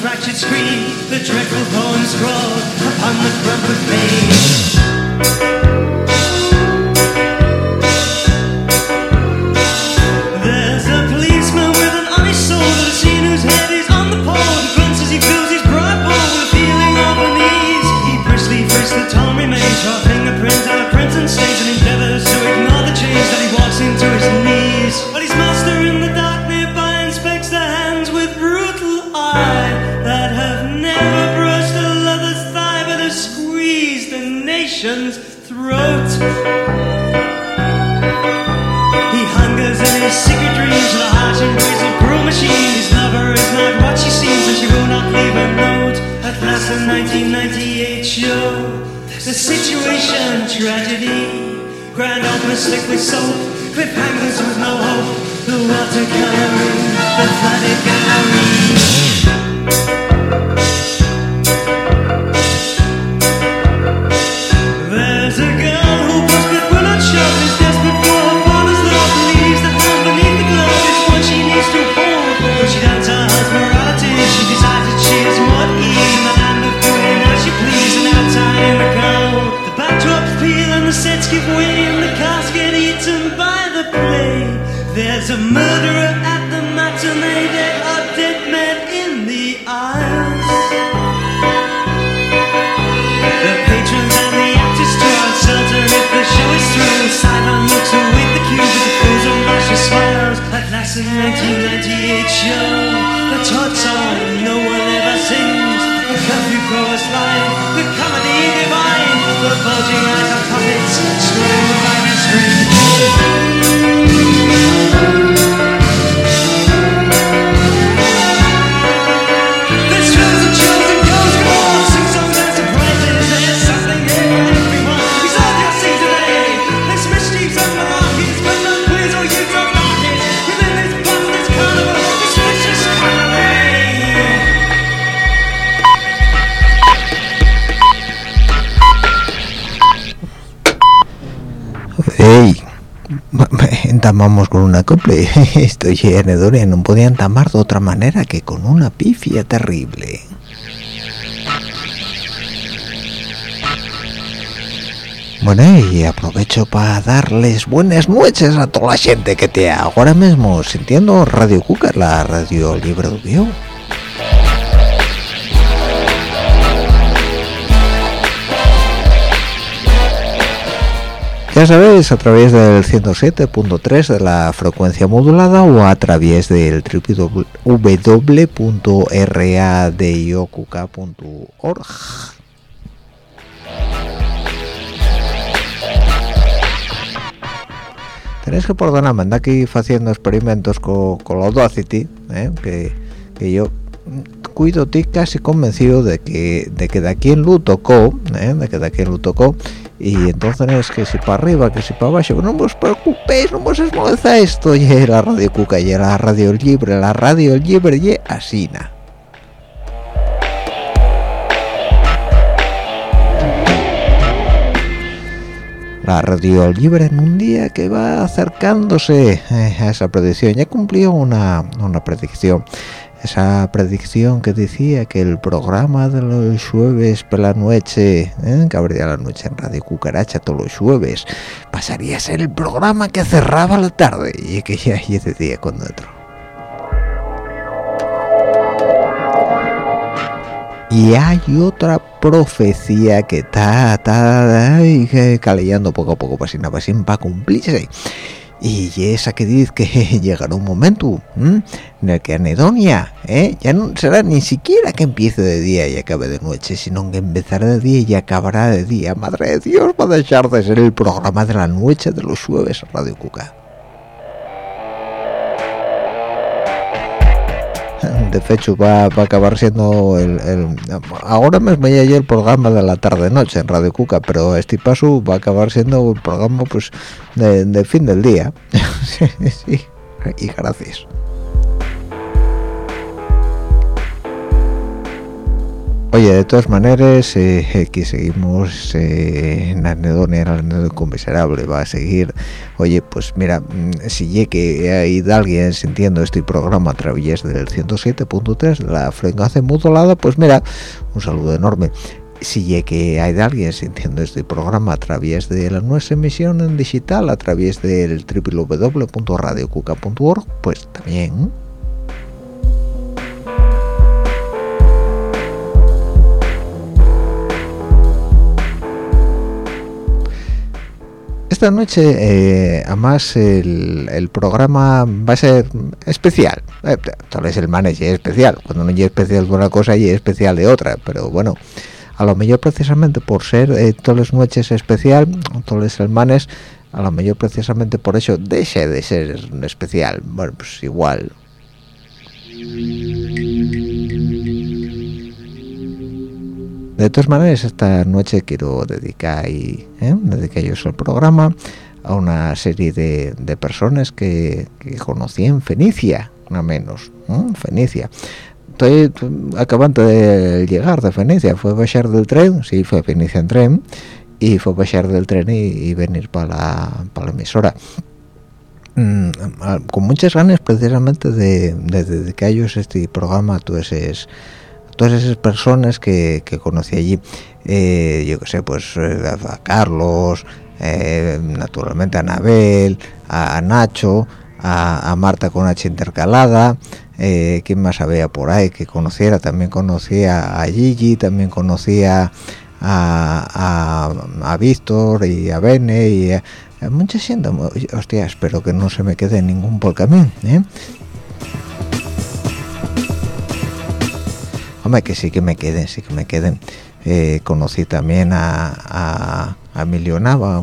fractured screen, the dreadful poem scrawled upon the crumpled page. There's a policeman with an honest soul has seen whose head is on the pole. He grunts as he fills his bowl with a feeling of unease. He the remains, fingerprints and endeavors 1998 show, the situation tragedy. Grand opener slick with soap, cliffhangers with no hope. The watercoloring, the flooded gallery. Entamamos con una cople. Estoy y no podía entamar de otra manera que con una pifia terrible. Bueno, y aprovecho para darles buenas noches a toda la gente que te ahora mismo sintiendo Radio Cuca, la radio libre de Sabéis, a través del 107.3 de la frecuencia modulada o a través del www.radiocuca.org. Tenéis que perdonarme, anda aquí haciendo experimentos con, con la Audacity, ¿eh? que, yo cuido estoy casi convencido de que de que de aquí en tocó, ¿eh? de que de aquí en tocó, y entonces es que si para arriba, que si para abajo, no os preocupéis, no os molesta esto, y la radio cuca, y la radio libre, la radio libre, y asina. la radio libre en un día que va acercándose eh, a esa predicción. Ya cumplió una, una predicción. Esa predicción que decía que el programa de los jueves por la noche, eh, que abría la noche en Radio Cucaracha todos los jueves, pasaría a ser el programa que cerraba la tarde y que ya y ese día con otro. y hay otra profecía que está, está poco a poco, pues sin nada, sin para cumplirse. Y esa que dice que llegará un momento en el que Anedonia ¿eh? ya no será ni siquiera que empiece de día y acabe de noche, sino que empezará de día y acabará de día. Madre de Dios, va a dejar de ser el programa de la noche de los jueves Radio Cuca. De hecho va, a acabar siendo el, ahora mismo ya el programa de la tarde noche en Radio Cuca pero este paso va a acabar siendo el programa pues de, fin del día. Y gracias Oye, de todas maneras, eh, aquí seguimos eh, en anedonia, el anécdota miserable, va a seguir. Oye, pues mira, mm, si que hay alguien sintiendo este programa a través del 107.3 de la frecuencia modulada, pues mira, un saludo enorme. Si que hay alguien sintiendo este programa a través de la nuestra emisión en digital, a través del www.radiocuca.org, pues también esta noche eh, además el, programa va a ser especial. Eh, tal vez el manager es especial. Cuando no es especial de una cosa y es especial de otra. Pero bueno a lo mejor precisamente por ser eh, todas las noches especial todos los semanas a lo mejor precisamente por eso deje de ser especial. Bueno pues igual de todas maneras esta noche quiero dedicar y ¿eh? dedicar yo al programa a una serie de, personas que, conocí en Fenicia no menos Fenicia. Estoy acabando de llegar de Fenicia. Fue bajar del tren sí fue Fenicia en tren y fue bajar del tren y, venir para la, emisora. Mm, con muchas ganas precisamente de, de dedicar yo este programa a todos todas esas personas que, conocí allí eh, yo que sé pues eh, a Carlos eh, naturalmente a Anabel a, Nacho a, Marta con H intercalada quién más había por ahí que conociera también conocía a Gigi también conocía a, a, Víctor y a Bene y a, mucha gente. Hostia espero que no se me quede ningún por camino hombre que sí que me queden sí que me queden. Eh, conocí también a, a, a Emilio Nava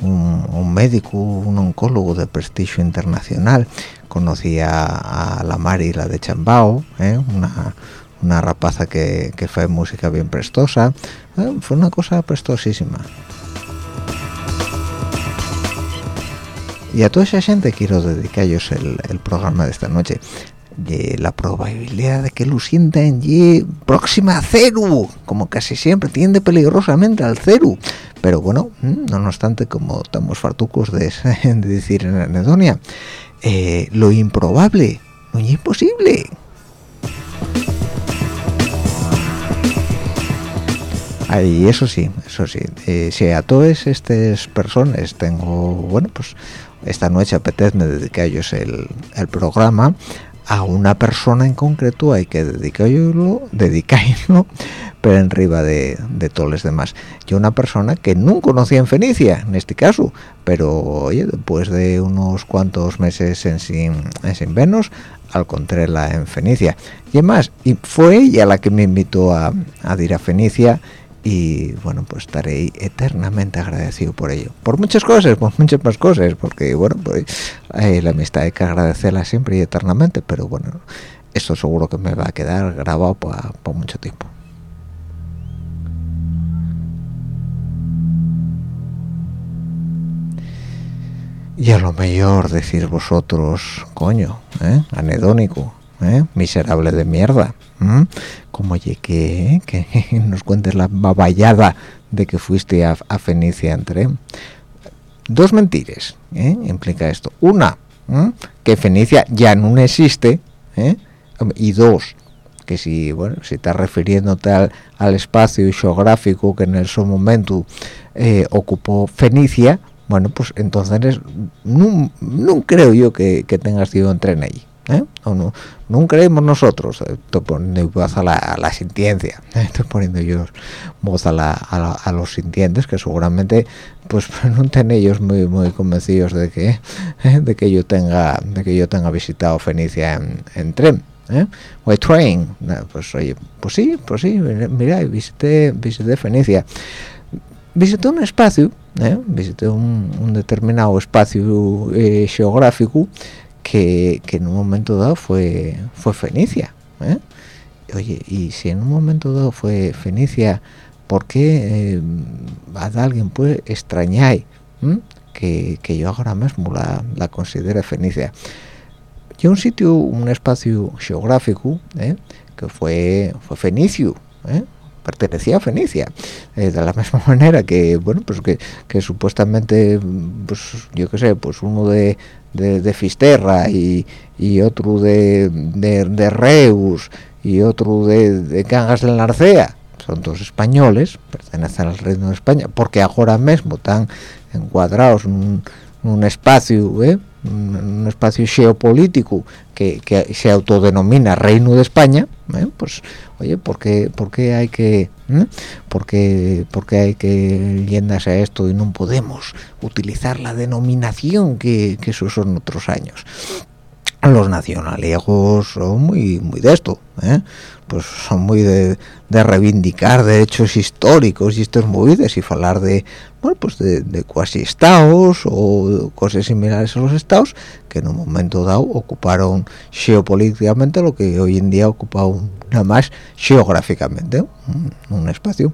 un, médico un oncólogo de prestigio internacional. Conocí a, la Mari la de Chambao eh, una, una rapaza que, que fue música bien prestosa. Eh, fue una cosa prestosísima. Y a toda esa gente quiero dedicarles el, el programa de esta noche la probabilidad de que lo sientan y próxima a cero, como casi siempre tiende peligrosamente al cero. Pero bueno, mm, no obstante, como estamos fartucos de, decir en anedonia, eh, lo improbable no imposible. Y eso sí, eso sí, eh, si a todas estas personas tengo, bueno, pues esta noche apetece dedicar a ellos el, el programa, a una persona en concreto hay que dedicarlo, dedicarlo, pero en riba de, todos los demás. Yo una persona que no conocía en Fenicia, en este caso, pero oye, después de unos cuantos meses en sin, en sin Venus, encontrarla en Fenicia. Y además, y fue ella la que me invitó a, a ir a Fenicia y bueno pues estaré eternamente agradecido por ello por muchas cosas por muchas más cosas porque bueno pues eh, la amistad hay que agradecerla siempre y eternamente pero bueno esto seguro que me va a quedar grabado por, mucho tiempo y a lo mejor decir vosotros coño ¿eh? anedónico ¿eh? miserable de mierda como oye que, nos cuentes la baballada de que fuiste a, Fenicia entre dos mentiras ¿eh? implica esto. Una que Fenicia ya no existe ¿eh? y dos que si bueno si estás refiriéndote al, espacio geográfico que en ese momento ocupó Fenicia bueno pues entonces no, creo yo que, tengas ido en tren ahí ¿eh? no, no, creemos nosotros estoy poniendo voz a la, a la sintiencia estoy poniendo yo voz a, la, a, los sintientes que seguramente pues no estén ellos muy muy convencidos de que ¿eh? de que yo tenga de que yo tenga visitado Fenicia en, tren ¿eh? o train pues oye pues sí pues sí mira visité visité Fenicia visité un espacio ¿eh? visité un, determinado espacio eh, geográfico que, en un momento dado fue fue Fenicia ¿eh? oye y si en un momento dado fue Fenicia ¿por qué a alguien puede extrañar que, yo ahora mismo la, la considere Fenicia y un sitio un espacio geográfico que fue fue fenicio pertenecía a Fenicia eh, de la misma manera que bueno pues que, supuestamente pues yo qué sé pues uno de, de, Fisterra y, otro de, de, Reus y otro de, de Cangas del Narcea son dos españoles pertenecen al reino de España porque ahora mismo están encuadrados en un, espacio ¿eh? un, espacio geopolítico que, que, se autodenomina Reino de España, ¿eh? pues oye, ¿por qué, por qué hay que ¿eh? por, qué, por qué hay que llenarse a esto y no podemos utilizar la denominación que, que usó en otros años? Los nacionalegos son muy, muy de esto, ¿eh? pues son muy de, reivindicar derechos históricos y estos movidas y hablar de bueno pues de, cuasi estados o cosas similares a los estados que en un momento dado ocuparon geopolíticamente lo que hoy en día ocupa nada más geográficamente un, espacio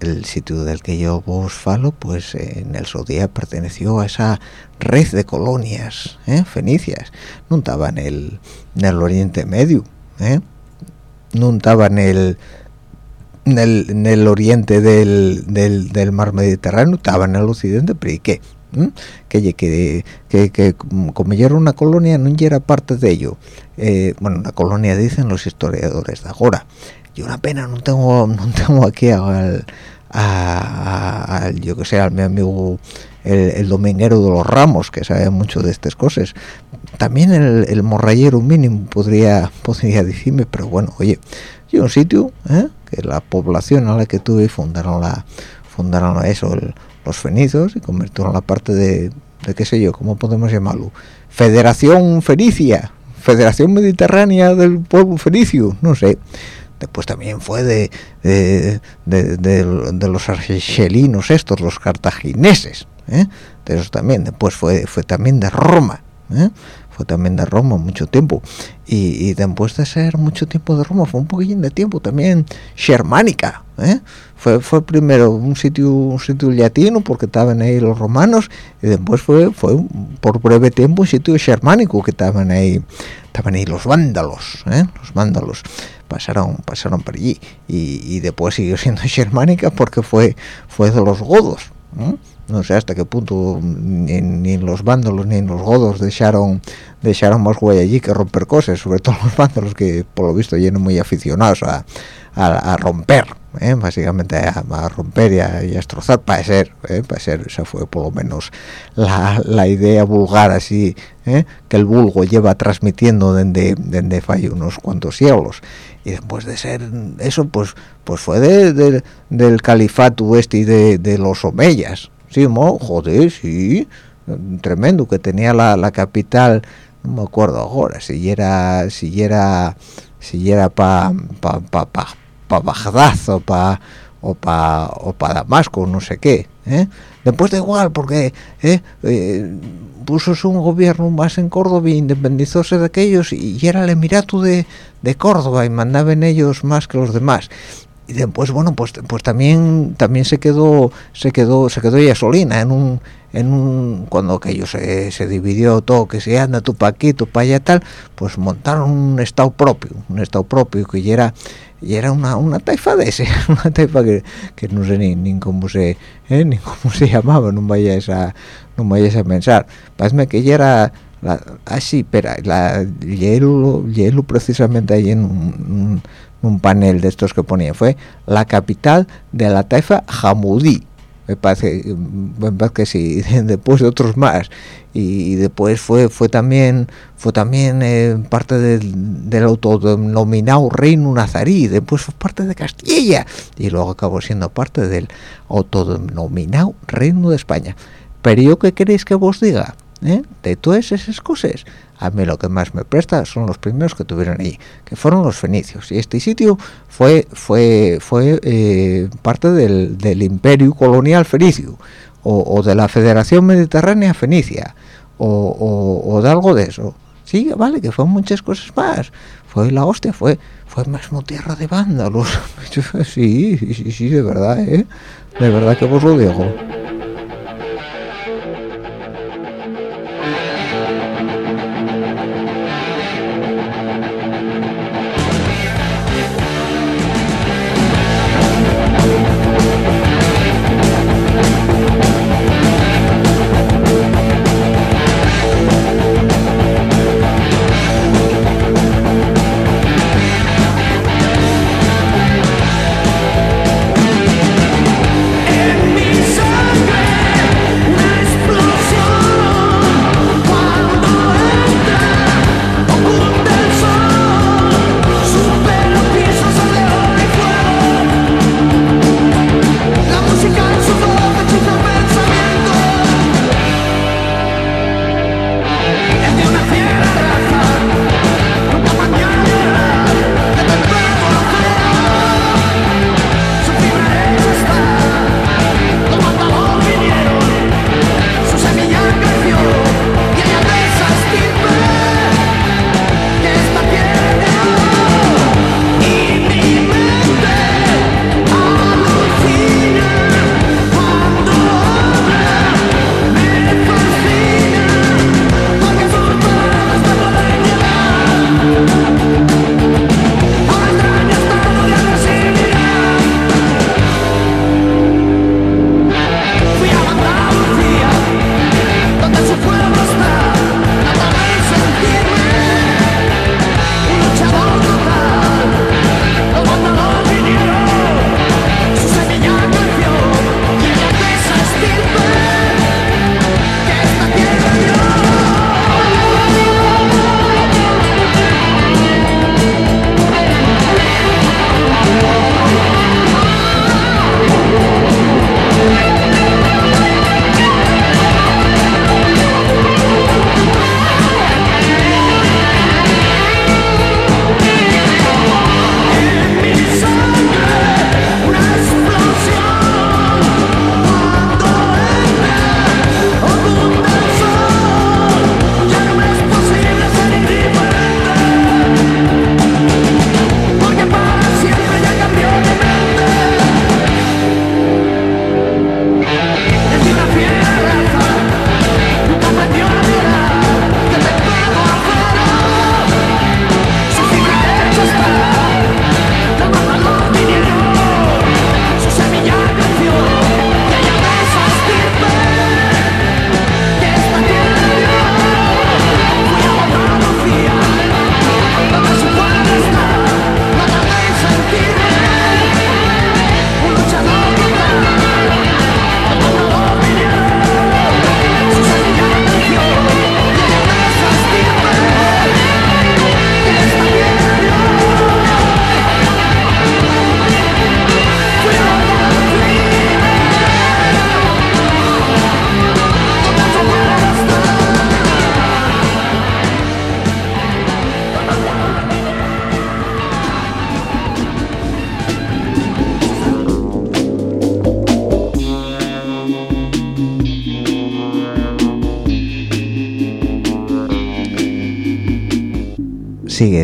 el sitio del que yo vos falo pues en el Sodía perteneció a esa red de colonias ¿eh? fenicias no estaba en el, en el Oriente Medio ¿eh? no estaba en el en el, oriente del, del, mar Mediterráneo, estaba en el occidente, pero ¿y qué? ¿Mm? Que, que, que, que, como ya era una colonia, no era parte de ello. Eh, bueno, una colonia dicen los historiadores de ahora. Y una pena, no tengo, no tengo aquí al, a, yo que sé, al mi amigo el, dominguero de los ramos, que sabe mucho de estas cosas. También el, el morrayero mínimo podría, podría decirme, pero bueno, oye, yo un sitio ¿eh? Que la población a la que tuve fundaron la fundaron eso los fenicios y convirtieron la parte de, de qué sé yo cómo podemos llamarlo Federación Fenicia Federación Mediterránea del pueblo fenicio no sé después también fue de de, los argelinos estos los cartagineses ¿eh? de esos también después fue fue también de Roma ¿eh? También de Roma mucho tiempo y, después de ser mucho tiempo de Roma fue un poquillín de tiempo también germánica ¿eh? fue fue primero un sitio un sitio latino porque estaban ahí los romanos y después fue fue por breve tiempo un sitio germánico que estaban ahí estaban ahí los vándalos ¿eh? los vándalos pasaron pasaron por allí y, y después siguió siendo germánica porque fue fue de los godos no sé hasta qué punto ni, los vándalos ni los godos dejaron dejaron más huella allí que romper cosas sobre todo los vándalos que por lo visto llenos muy aficionados a, a, romper ¿eh? básicamente a, romper y a, destrozar para ser ¿eh? para ser esa fue por lo menos la, la idea vulgar así ¿eh? que el vulgo lleva transmitiendo desde desde unos cuantos siglos y después de ser eso pues pues fue de, del califato este y de, de los omeyas sí mo, joder sí tremendo que tenía la, la capital no me acuerdo ahora si era si era si era para pa, pa, pa, pa, Bagdad o para o para o pa Damasco no sé qué ¿eh? después da igual porque ¿eh? eh, puso un gobierno más en Córdoba y independizóse de aquellos y, era el emirato de, de Córdoba y mandaban ellos más que los demás y después bueno pues pues también también se quedó se quedó se quedó Yasolina en un en un cuando aquello se, se dividió todo que se anda tu paquito para allá tal pues montaron un estado propio un estado propio que ya era y era una, una taifa de ese una taifa que, que no sé ni, ni cómo se eh, ni cómo se llamaba no vayas a no vayas a pensar. Parece que ya era así pero la hielo hielo precisamente ahí en un panel de estos que ponía. Fue la capital de la taifa Hamudí me parece, me parece que sí después de otros más. Y, después fue fue también fue también eh, parte del, del, autodenominado reino nazarí. Después fue parte de Castilla. Y luego acabó siendo parte del autodenominado reino de España. Pero yo qué queréis que vos diga ¿Eh? de todas esas cosas a mí lo que más me presta son los primeros que tuvieron ahí que fueron los fenicios. Y este sitio fue fue fue eh, parte del, del, imperio colonial fenicio o, de la federación mediterránea fenicia o, o, de algo de eso. Sí vale que fue muchas cosas más. Fue la hostia fue fue mismo tierra de vándalos. Sí sí sí de verdad ¿eh? de verdad que vos lo digo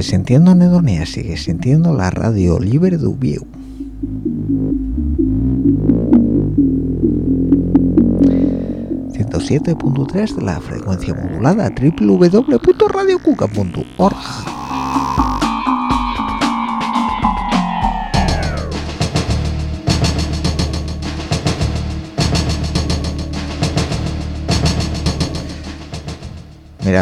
sintiendo anedonia, sigue sintiendo la radio libre de Ubieu. ...107.3 de la frecuencia modulada www.radiocuca.org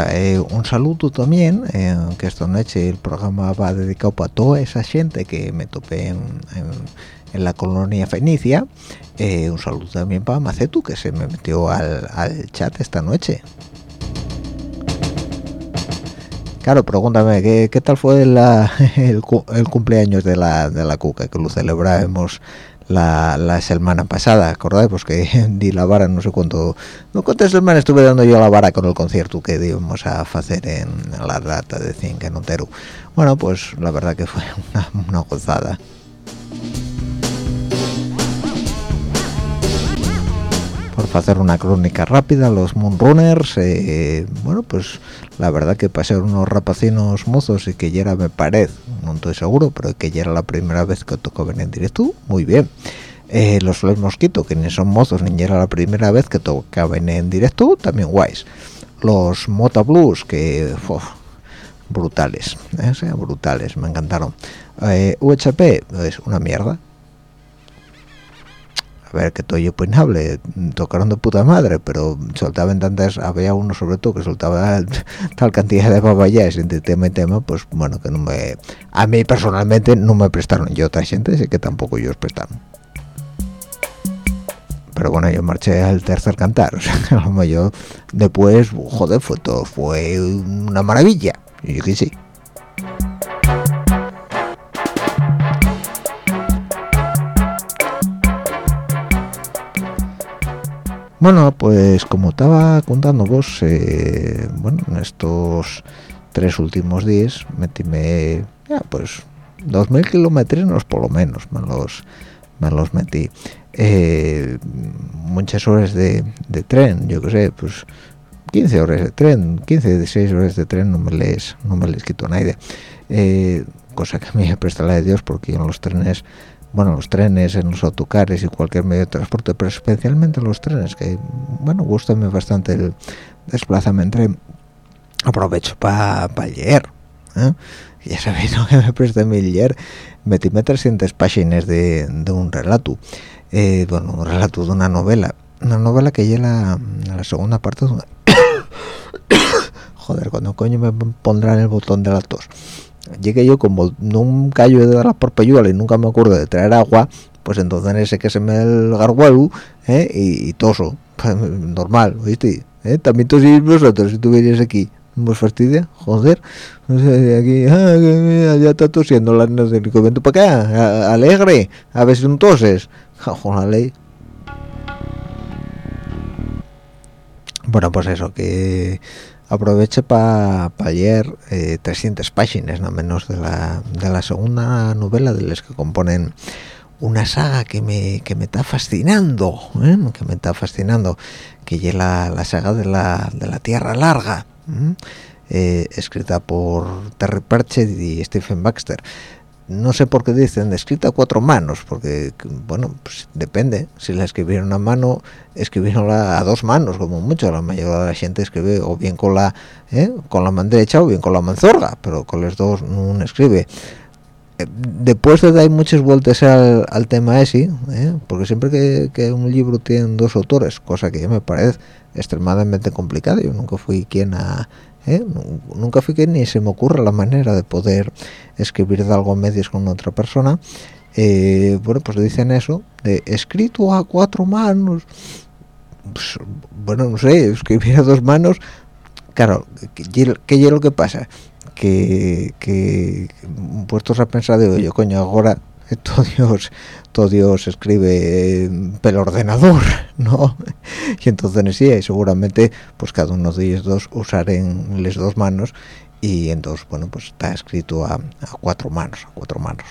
eh, un saludo también, eh, que esta noche el programa va dedicado para toda esa gente que me topé en, la colonia Fenicia. Eh, un saludo también para Macetu, que se me metió al, chat esta noche. Claro, pregúntame, ¿qué, tal fue el, cumpleaños de la, de la Cuca? Que lo celebramos la, la semana pasada, ¿acordáis? Pues que di la vara no sé cuánto, no cuántas semanas estuve dando yo la vara con el concierto que íbamos a hacer en la data de Cinca en Otero. Bueno, pues la verdad que fue una gozada. Hacer una crónica rápida los Moonrunners eh, bueno pues la verdad que pasé unos rapacinos mozos y que ya era me parece no estoy seguro pero que ya era la primera vez que tocó venir en directo muy bien. Eh, los Los Mosquito que ni son mozos ni era la primera vez que tocaban en directo también guays. Los Mota Blues que brutales ¿eh? brutales me encantaron. UHP es una mierda ver que todo opinable tocaron de puta madre pero soltaban tantas había uno sobre todo que soltaba tal cantidad de babayas entre tema y tema pues bueno que no me a mí personalmente no me prestaron. Yo otra gente sé que tampoco ellos prestaron. Pero bueno yo marché al tercer cantar yo después joder fue todo fue una maravilla. Y yo que sí Bueno, pues como estaba contando vos, eh, bueno, en estos tres últimos días metíme, ya, pues, dos mil kilómetros por lo menos, me los, me los metí. Eh, muchas horas de, tren, yo qué sé, pues 15 horas de tren, 15, 16 horas de tren no me les, no me les quito nadie. Eh, cosa que a mí me presta la de Dios porque en los trenes bueno, los trenes, en los autocares y cualquier medio de transporte, pero especialmente los trenes, que, bueno, gustame bastante el desplazamiento. Aprovecho para pa leer, ¿eh? Ya sabéis ¿no? que me presté mi leer, metíme 300 páginas de, de un relato, eh, bueno, un relato de una novela, una novela que llega la, la segunda parte de una... Joder, cuando coño me pondrán el botón de la tos llegué yo como nunca yo de dar por peyuela y nunca me acuerdo de traer agua pues entonces ese que se me el garguelo ¿eh? y, toso pues, normal ¿viste? ¿Eh? también tosís vosotros si tuvierais aquí vos fastidia joder no sé aquí ah, ya está tosiendo las del convento para acá alegre a ver si no toses la ley bueno pues eso que aproveche para leer 300 eh, páginas no menos de la, de la segunda novela de las que componen una saga que me, que me está fascinando ¿eh? que me está fascinando que es la, la saga de la, de la Tierra Larga eh, escrita por Terry Pratchett y Stephen Baxter no sé por qué dicen escrita a cuatro manos, porque, bueno, pues depende. Si la escribieron a mano, escribieron a dos manos, como mucho. La mayoría de la gente escribe o bien con la ¿eh? con la mano derecha o bien con la manzorga, pero con los dos no escribe. Eh, después de dar muchas vueltas al, al tema ese, ¿eh? porque siempre que, que, un libro tiene dos autores, cosa que ya me parece extremadamente complicada, yo nunca fui quien a ¿eh? nunca fui que ni se me ocurre la manera de poder escribir de algo medias con otra persona. Eh, bueno pues dicen eso de escrito a cuatro manos pues, bueno no sé escribir a dos manos. Claro ¿qué es lo que pasa? que, que puestos a pensar de oye coño ahora todo Dios todo Dios escribe pel ordenador no y entonces sí seguramente pues cada uno de ellos dos usaren las dos manos y entonces bueno pues está escrito a, cuatro manos cuatro manos.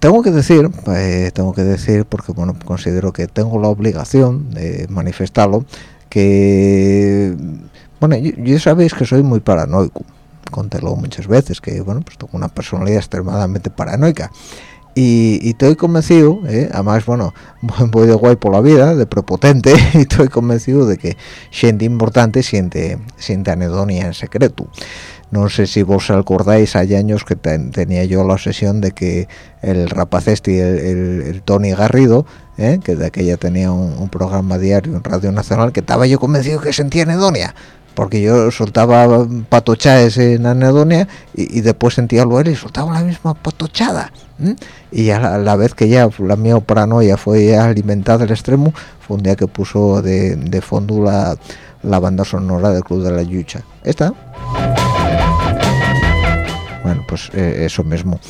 Tengo que decir eh, tengo que decir porque bueno considero que tengo la obligación de manifestarlo que bueno yo, sabéis que soy muy paranoico. Contélo muchas veces que bueno pues tengo una personalidad extremadamente paranoica y, estoy convencido, ¿eh? además, bueno, voy de guay por la vida, de prepotente, y estoy convencido de que gente importante siente, siente anedonia en secreto. no sé si vos acordáis hay años que tenía yo la obsesión de que el rapaz este el, Tony Garrido ¿eh? que de aquella tenía un, programa diario en Radio Nacional que estaba yo convencido que sentía anedonia porque yo soltaba patochadas en anedonia y, después sentía lo él y soltaba la misma patochada y a la, vez que ya la mi paranoia fue alimentada al extremo fue un día que puso de, de fondo la, la banda sonora del Club de la Yucha. Esta bueno pues eh, eso mismo.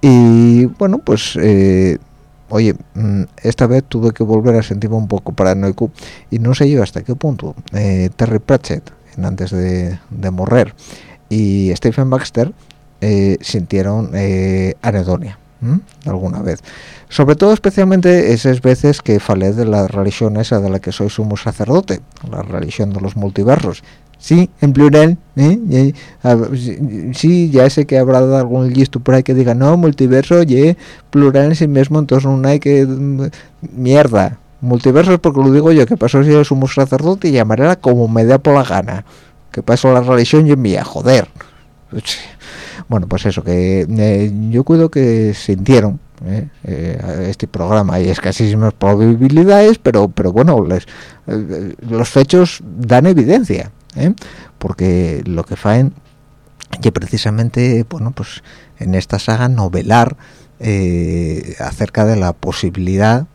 Y bueno pues eh, oye mm, esta vez tuve que volver a sentirme un poco paranoico y no sé yo hasta qué punto eh, Terry Pratchett antes de, de morrer. Y Stephen Baxter sintieron anedonia alguna vez. Sobre todo especialmente esas veces que falé de la religión esa de la que soy sumo sacerdote la religión de los multiversos. Sí, en plural, ¿eh? sí, ya sé que habrá algún listo por que diga, no, multiverso, oye, plural en sí mismo, entonces no hay que... Mm, mierda, multiverso es porque lo digo yo, que pasó si es un sacerdote y llamaré como me dé por la gana, que pasó la religión y envía, joder. Bueno, pues eso, que eh, yo cuido que sintieron ¿eh? Eh, este programa hay escasísimas probabilidades pero pero bueno les, los hechos dan evidencia porque lo que faen que precisamente bueno pues en esta saga novelar acerca de la posibilidad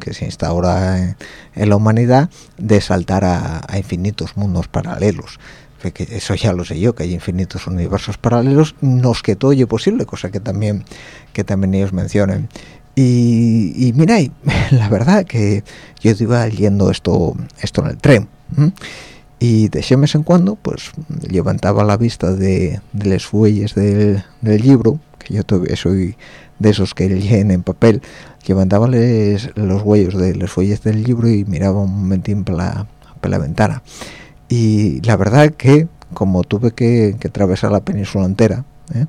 que se instaura en, en, la humanidad de saltar a, infinitos mundos paralelos. Que eso ya lo sé yo que hay infinitos universos paralelos nos que todo posible cosa que también que también ellos mencionen. Y, y miráis la verdad que yo iba leyendo esto esto en el tren y de mes en cuando pues levantaba la vista de, de las fuelles del, libro que yo todavía soy de esos que leen en papel levantaba los huellos de las fuelles del libro y miraba un momentín por la, ventana y la verdad que como tuve que, atravesar la península entera ¿eh?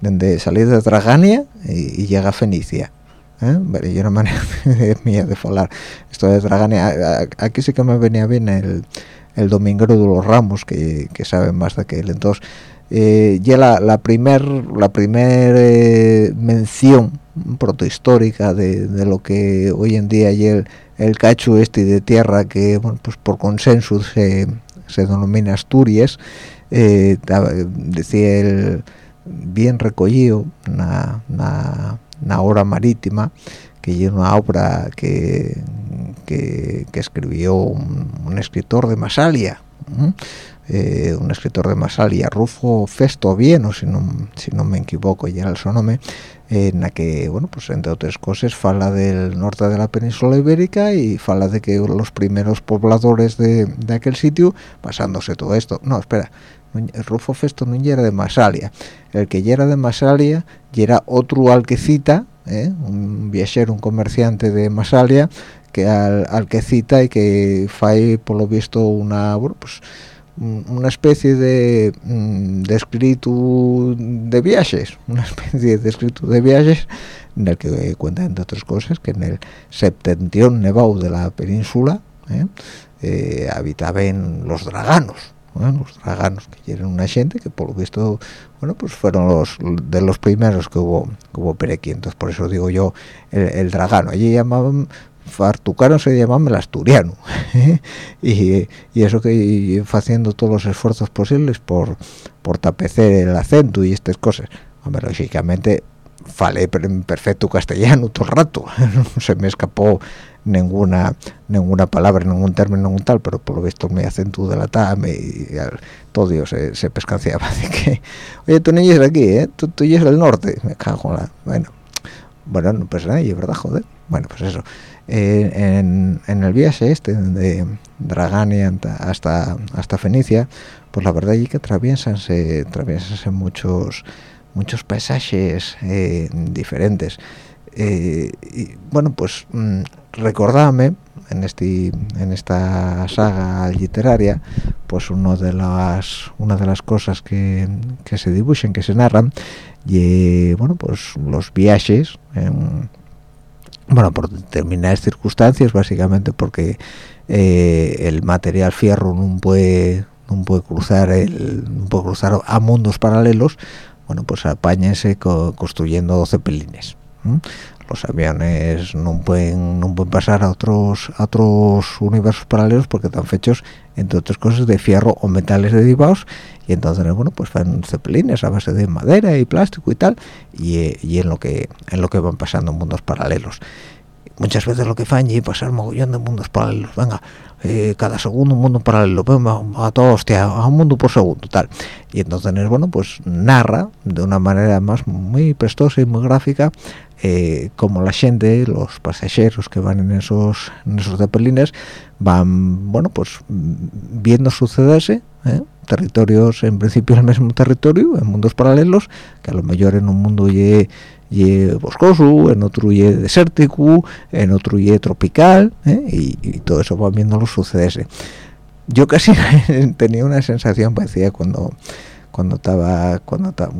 donde salí de Dragania y, llega a Fenicia ¿eh? y una manera mía de hablar esto de Dragania aquí sí que me venía bien el el dominguero de los ramos que, que saben más de aquel entonces eh, ya la, la primer la primer eh, mención protohistórica de, lo que hoy en día hay el, cacho este de tierra que pues por consenso se, se denomina Asturias eh, decía el bien recogido una, una, obra marítima que es una obra que, que, escribió un, escritor de Masalia, un escritor de Masalia, Rufo Festo Vieno, si no, si no me equivoco, ya era el nombre, en la que, bueno, pues entre otras cosas, fala del norte de la península ibérica y fala de que los primeros pobladores de, de aquel sitio, basándose todo esto, no, espera, Rufo Festo no era de Masalia, el que era de Masalia y era otro alquecita ¿eh? un viajero, un comerciante de Masalia, que al, que cita y que fai por lo visto una pues una especie de, mm, de escrito de viajes, una especie de escrito de viajes en el que cuenta entre otras cosas que en el septentrión nevado de la península ¿eh? Eh, habitaban los draganos los draganos que eran una gente que por lo visto bueno pues fueron los de los primeros que hubo que hubo perequintos por eso digo yo el, dragano allí llamaban fartucano se llamaban el asturiano y, y, eso que haciendo todos los esfuerzos posibles por por tapecer el acento y estas cosas. Hombre lógicamente falé en perfecto castellano todo el rato no se me escapó ninguna ninguna palabra ningún término ningún tal pero por lo visto me acento de la tame y todo Dios se, se pescanciaba de que oye tú niño es de aquí ¿eh? tú, tú del norte me cago en la bueno bueno no pasa nada y verdad joder. Bueno pues eso eh, en, en, el viaje este de Dragania hasta hasta Fenicia pues la verdad es que atraviesan se muchos muchos paisajes eh, diferentes. Eh, y, bueno pues mm, recordame en este en esta saga literaria pues uno de las una de las cosas que, que se dibujan que se narran y bueno pues los viajes bueno por determinadas circunstancias básicamente porque eh, el material fierro no puede no puede cruzar el no puede cruzar a mundos paralelos bueno pues apáñense construyendo cepelines los aviones no pueden no pueden pasar a otros a otros universos paralelos porque están fechos entre otras cosas de fierro o metales derivados y entonces bueno pues van cepelines a base de madera y plástico y tal y, y en lo que en lo que van pasando mundos paralelos. Muchas veces lo que fan y pasar mogollón de mundos paralelos. Venga eh, cada segundo un mundo paralelo a, todo hostia a un mundo por segundo tal. Y entonces bueno pues narra de una manera más muy prestosa y muy gráfica eh, como la gente los pasajeros que van en esos en esos zeppelines van bueno pues viendo sucederse ¿eh? territorios en principio el mismo territorio en mundos paralelos que a lo mejor en un mundo y y boscoso, en otro y desértico, en otro y tropical, ¿eh? y, todo eso va viéndolo sucederse. Yo casi tenía una sensación parecía cuando cuando estaba cuando estaba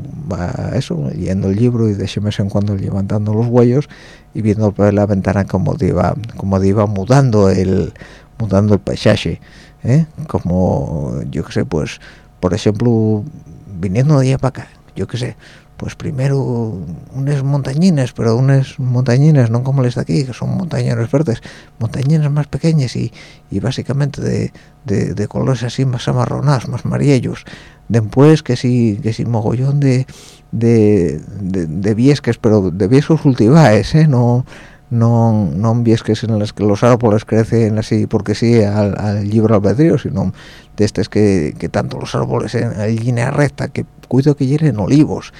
eso leyendo el libro y de vez en cuando levantando los huellos y viendo por la ventana como iba como iba mudando el mudando el paisaje ¿eh? como yo qué sé pues por ejemplo viniendo de allá para acá yo qué sé pues primero unas montañines, pero unas montañines no como las de aquí, que son montañones verdes, montañines más pequeñas y, y básicamente de, de, colores así más amarronados, más amarillos. Después que sí, que mogollón de, de, de, viesques, pero de viescos cultivados, ¿eh? no no no viesques en las que los árboles crecen así porque sí al, al albedrío, sino de estos que, que tanto los árboles en, línea recta que cuido que llenen olivos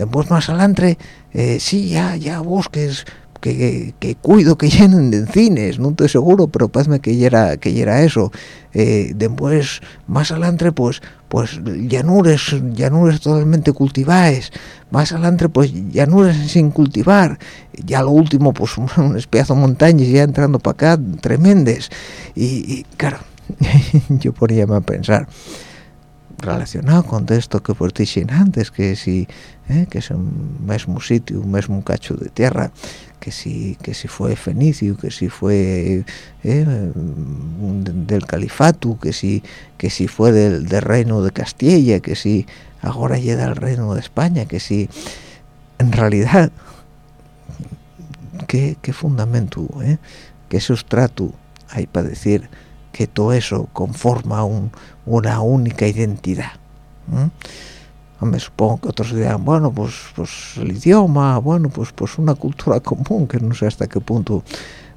después más adelante eh, sí ya ya bosques que, que, cuido que llenen de encines no estoy seguro pero parece que era que era eso. Eh, después más adelante pues pues llanures llanures totalmente cultivadas más adelante pues llanures sin cultivar. Ya lo último pues un de montañas ya entrando para acá tremendes. Y, claro yo poníame a pensar relacionado con esto que por ti antes que si eh, que es un mismo sitio un mismo cacho de tierra que si que si fue fenicio que si fue eh, del califato que si que si fue del, reino de Castilla que si ahora llega al reino de España que si en realidad qué, qué fundamento eh, qué sustrato hay para decir que todo eso conforma un, una única identidad me supongo que otros dirán bueno pues pues el idioma bueno pues pues una cultura común que no sé hasta qué punto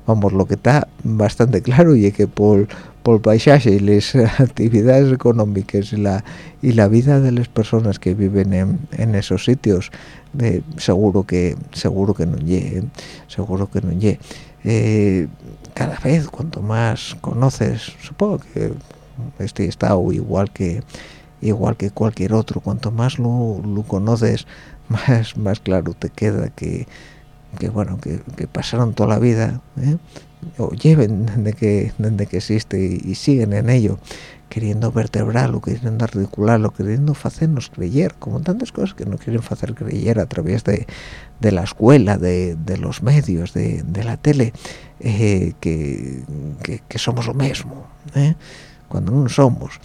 vamos lo que está bastante claro y es que por por el paisaje y las actividades económicas y la y la vida de las personas que viven en, en esos sitios eh, seguro que seguro que no llegue seguro que no llegue eh, cada vez cuanto más conoces supongo que este estado igual que igual que cualquier otro cuanto más lo, lo conoces más más claro te queda que, que bueno que, que, pasaron toda la vida ¿eh? o lleven desde que desde que existe y, siguen en ello queriendo vertebrarlo, queriendo articularlo, queriendo hacernos creer, como tantas cosas que no quieren hacer creer a través de, de la escuela, de, de los medios, de, de la tele, eh, que, que, somos lo mismo, ¿eh? Cuando no somos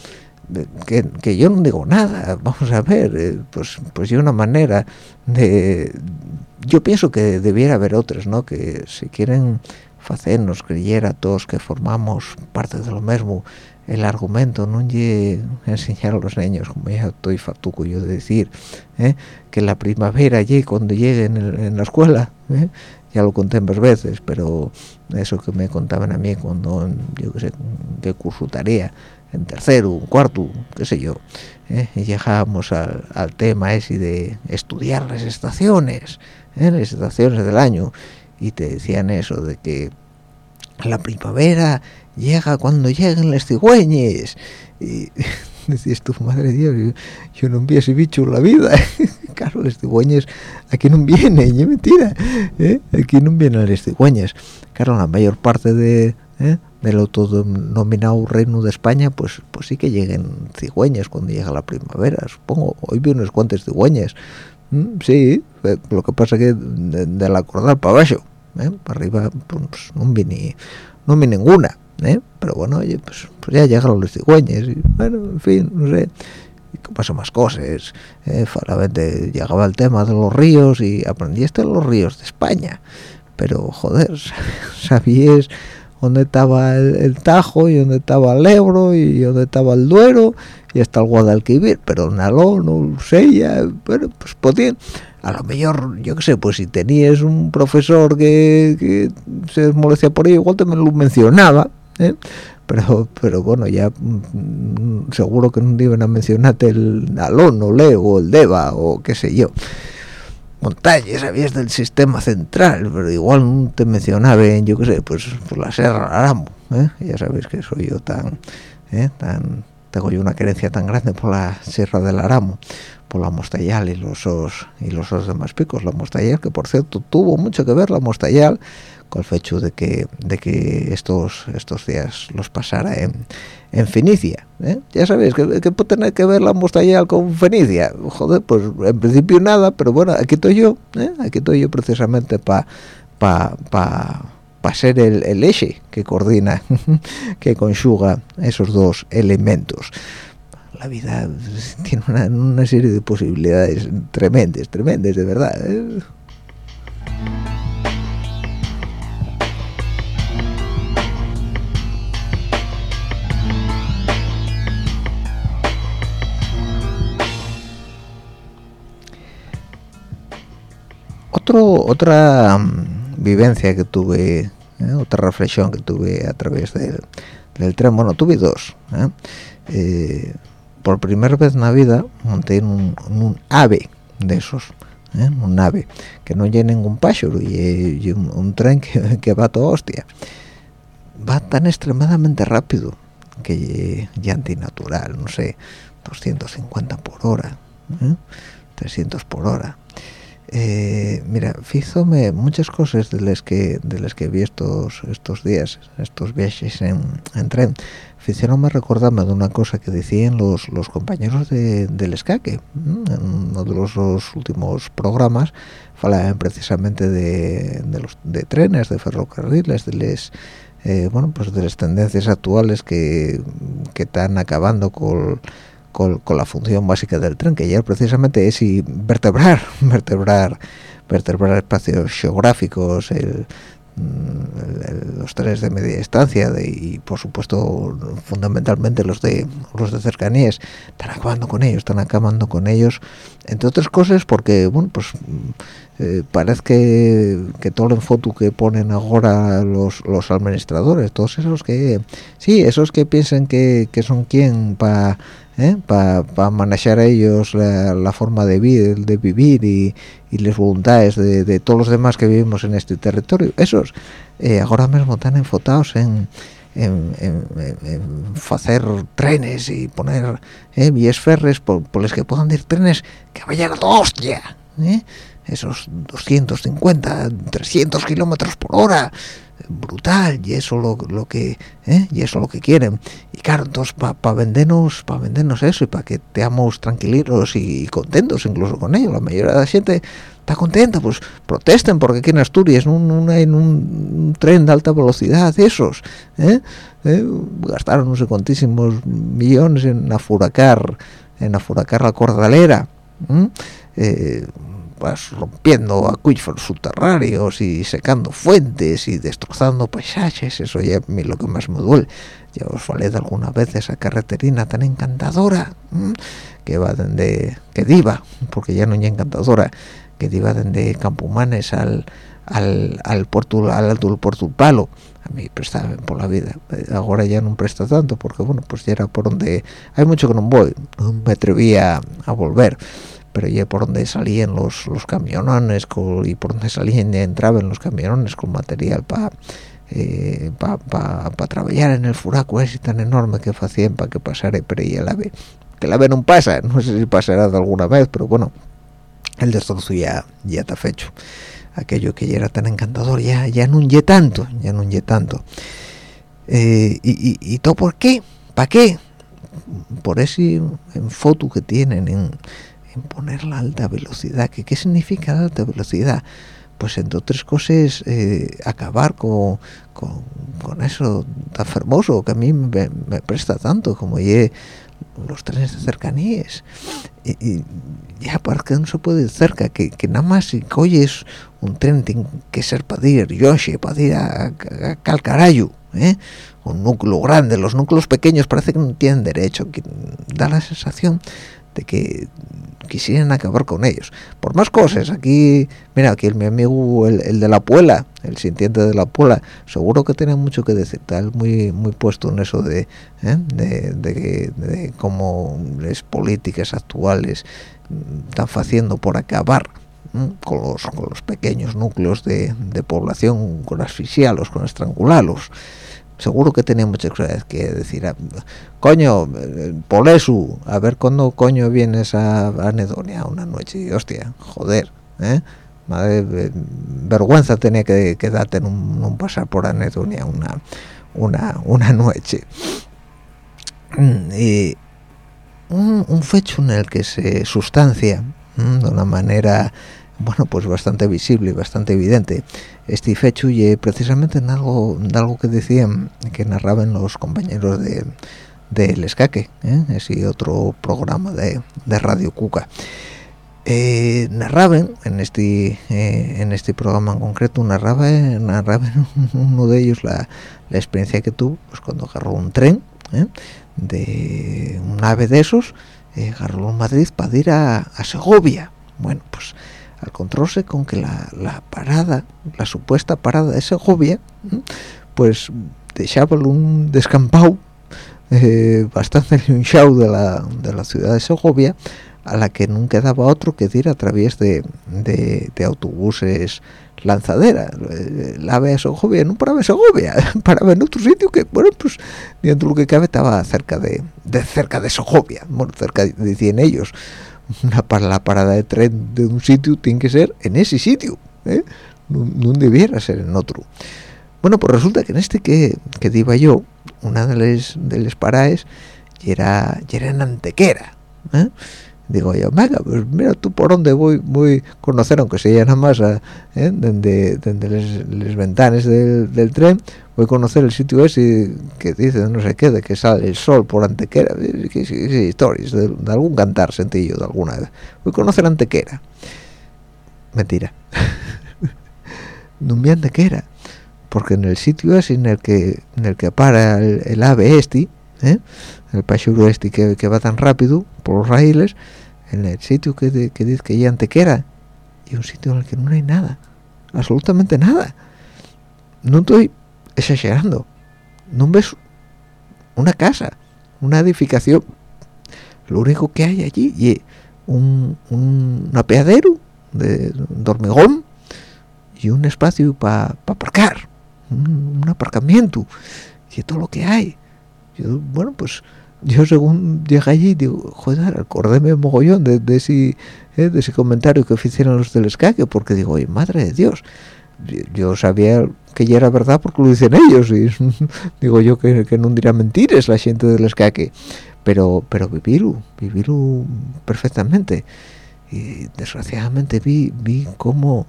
que, yo no digo nada vamos a ver eh, pues pues de una manera de yo pienso que debiera haber otras no que si quieren hacernos creer a todos que formamos parte de lo mismo el argumento no es enseñar a los niños como ya estoy fatuco yo de decir ¿eh? que la primavera allí cuando lleguen en, la escuela ¿eh? Ya lo conté varias veces pero eso que me contaban a mí cuando yo que sé qué curso tarea en tercero, un cuarto, qué sé yo, ¿eh? y llegábamos al, tema ese de estudiar las estaciones, ¿eh? las estaciones del año, y te decían eso de que la primavera llega cuando lleguen las cigüeñas, y decías tu madre Dios, yo, no vi ese bicho en la vida, claro, las cigüeñas aquí no vienen, es mentira, ¿eh? aquí no vienen las cigüeñas, claro, la mayor parte de del autodenominado Reino de España, pues pues sí que lleguen cigüeñas cuando llega la primavera, supongo. Hoy vi unos cuantos cigüeñas. Mm, sí, eh, lo que pasa que de, la cordal para abajo, ¿eh? para arriba pues no vi ni, no vi ninguna. ¿eh? pero bueno oye pues, pues ya llegaron los cigüeños y bueno en fin no sé y pasó más cosas eh, solamente llegaba el tema de los ríos y aprendiste los ríos de España. Pero joder sabías dónde estaba el, Tajo y dónde estaba el Ebro y dónde estaba el Duero y hasta el Guadalquivir pero Nalón no sé ya bueno pues podían. A lo mejor yo qué sé pues si tenías un profesor que, que se molestia por ello igual me lo mencionaba ¿eh? Pero pero bueno ya mm, seguro que no iban a mencionarte el Nalón o Leo o el Deva o qué sé yo montañas sabías del sistema central pero igual no te mencionaban yo qué sé pues, por la Serra Aramo ¿eh? ya sabéis que soy yo tan ¿eh? tan tengo yo una querencia tan grande por la Sierra del Aramo por la Mostayal y los os, y los os demás picos la Mostayal que por cierto tuvo mucho que ver la Mostayal con el hecho de que de que estos estos días los pasara en, en Fenicia ¿eh? ya sabéis que, puede tener que ver la Mostayal con Fenicia joder pues en principio nada pero bueno aquí estoy yo ¿eh? aquí estoy yo precisamente para pa, pa, pa ser el, el eje que coordina que conjuga esos dos elementos la vida tiene una, serie de posibilidades tremendas, tremendas, de verdad. ¿eh? Otro, otra mm, vivencia que tuve, ¿eh? otra reflexión que tuve a través del, del tren, bueno, tuve dos. ¿eh? eh por primera vez en la vida monté en un, ave de esos ¿eh? un ave que no llena ningún pájaro y, un, tren que, va todo hostia va tan extremadamente rápido que ya antinatural no sé 250 por hora 300 ¿eh? por hora eh, mira, fíjome muchas cosas de las que de las que vi estos estos días, estos viajes en, en tren. Me recordarme de una cosa que decían los, los compañeros de, del escaque en uno de los, últimos programas hablaban precisamente de, de, los de trenes de ferrocarriles de les eh, bueno pues de las tendencias actuales que, que están acabando con, con, la función básica del tren que ya precisamente es y vertebrar vertebrar vertebrar espacios geográficos Mm, los trenes de media distancia y por supuesto fundamentalmente los de los de cercanías están acabando con ellos están acabando con ellos entre otras cosas porque bueno pues mm, eh, parece que, que todo el foto que ponen ahora los, los administradores todos esos que sí esos que piensan que, que son quien para ¿eh? para manejar a ellos la, forma de, vivir, de vivir y, las voluntades de, todos los demás que vivimos en este territorio. Esos eh, ahora mismo están enfotados en, hacer trenes y poner eh, vías férreas por, los que puedan ir trenes que vayan a la hostia. ¿eh? Esos 250, 300 kilómetros por hora brutal y eso lo, lo que ¿eh? y eso lo que quieren y claro entonces para vendernos para vendernos eso y para que estemos tranquilos y, contentos incluso con ello la mayoría de la gente está contenta pues protesten porque aquí en Asturias no, hay un, tren de alta velocidad esos ¿eh? ¿Eh? gastaron no sé cuantísimos millones en afuracar en afuracar la cordalera pues rompiendo acuíferos subterráneos y secando fuentes y destrozando paisajes, eso ya es lo que más me duele. Ya os falé de alguna vez esa carreterina tan encantadora que va desde, que diva, porque ya no es encantadora, que diva desde Campomanes al, al, al puerto, al alto del puerto Palo, a mí prestaba por la vida, ahora ya no presta tanto, porque bueno, pues ya era por donde, hay mucho que no voy, me atrevía a volver pero ya por donde salían los, los camiones y por donde salían y entraban los camiones con material para eh, para trabajar en el furaco ese tan enorme que hacían para que pasara pero y el ave que el ave no pasa no sé si pasará de alguna vez pero bueno el destrozo ya ya está hecho aquello que ya era tan encantador ya ya no ye tanto ya no ye tanto. Eh, y, y, todo por qué para qué. Por ese en foto que tienen en poner la alta velocidad. ¿Qué, ¿Qué significa la alta velocidad? pues entre otras cosas eh, acabar con, con, eso tan hermoso que a mí me, presta tanto como ye los trenes de cercanías y, ya para que no se puede ir cerca que, nada más si coges un tren tiene que ser para ir Yoshi para ir a, a, Calcarayo ¿eh? un núcleo grande los núcleos pequeños parece que no tienen derecho que da la sensación de que quisieran acabar con ellos. Por más cosas aquí mira aquí el, mi amigo el, de la puela el sintiente de la puela seguro que tiene mucho que decir tal muy muy puesto en eso de ¿eh? de, cómo las políticas actuales están haciendo por acabar con los, con los pequeños núcleos de, de población con asfixiarlos con estrangularlos seguro que tenía muchas cosas que decir. Ah, coño por eso a ver cuándo coño vienes a, Anedonia una noche. Hostia joder ¿eh? Madre, vergüenza tenía que, que darte en un, pasar por Anedonia una una una noche. Mm, y un, un, fecho en el que se sustancia de una manera bueno pues bastante visible bastante evidente este fecho y precisamente en algo algo que decían que narraban los compañeros de del escaque ¿eh? ese otro programa de, radio cuca eh, narraban en este eh, en este programa en concreto narraban narraban uno de ellos la, la experiencia que tuvo pues cuando agarró un tren ¿eh? de un ave de esos agarró en Madrid para ir a, a Segovia bueno pues encontróse con que la, parada, la supuesta parada de Segovia, pues dejaba un descampado eh, bastante linchado de la, de la ciudad de Segovia, a la que no quedaba otro que ir a través de, de, autobuses lanzadera. La de Segovia no paraba en Segovia, paraba en otro sitio que, bueno, pues dentro de lo que cabe estaba cerca de, de cerca de Segovia, bueno, cerca decían ellos una para la parada de tren de un sitio tiene que ser en ese sitio ¿eh? no, debiera ser en otro bueno pues resulta que en este que, que iba yo una de las de las paradas era, era en Antequera ¿eh? Digo yo, venga, pues mira tú por dónde voy, a conocer, aunque sea nada más ¿eh? desde, las ventanas del, tren, voy a conocer el sitio ese que dice no sé qué, de que sale el sol por Antequera, que, historias, de, algún cantar sencillo de alguna vez. Voy a conocer Antequera. Mentira. no me Antequera, porque en el sitio ese en el que en el que para el, ave este, ¿eh? El pachuro este que, que va tan rápido por los raíles, en el sitio que, que dice que hay Antequera, y un sitio en el que no hay nada, absolutamente nada. No estoy exagerando. No ves una casa, una edificación. Lo único que hay allí es un, un apeadero de, hormigón y un espacio para aparcar, un, aparcamiento, y todo lo que hay. Yo, bueno, pues yo según llegué allí digo, joder, acordéme mogollón de, de, ese, eh, de ese comentario que hicieron los del escaque, porque digo, oye, madre de Dios, yo sabía que ya era verdad porque lo dicen ellos, y digo yo que, que no dirá mentiras la gente del escaque, pero pero vivirlo, vivirlo perfectamente. Y desgraciadamente vi, vi cómo,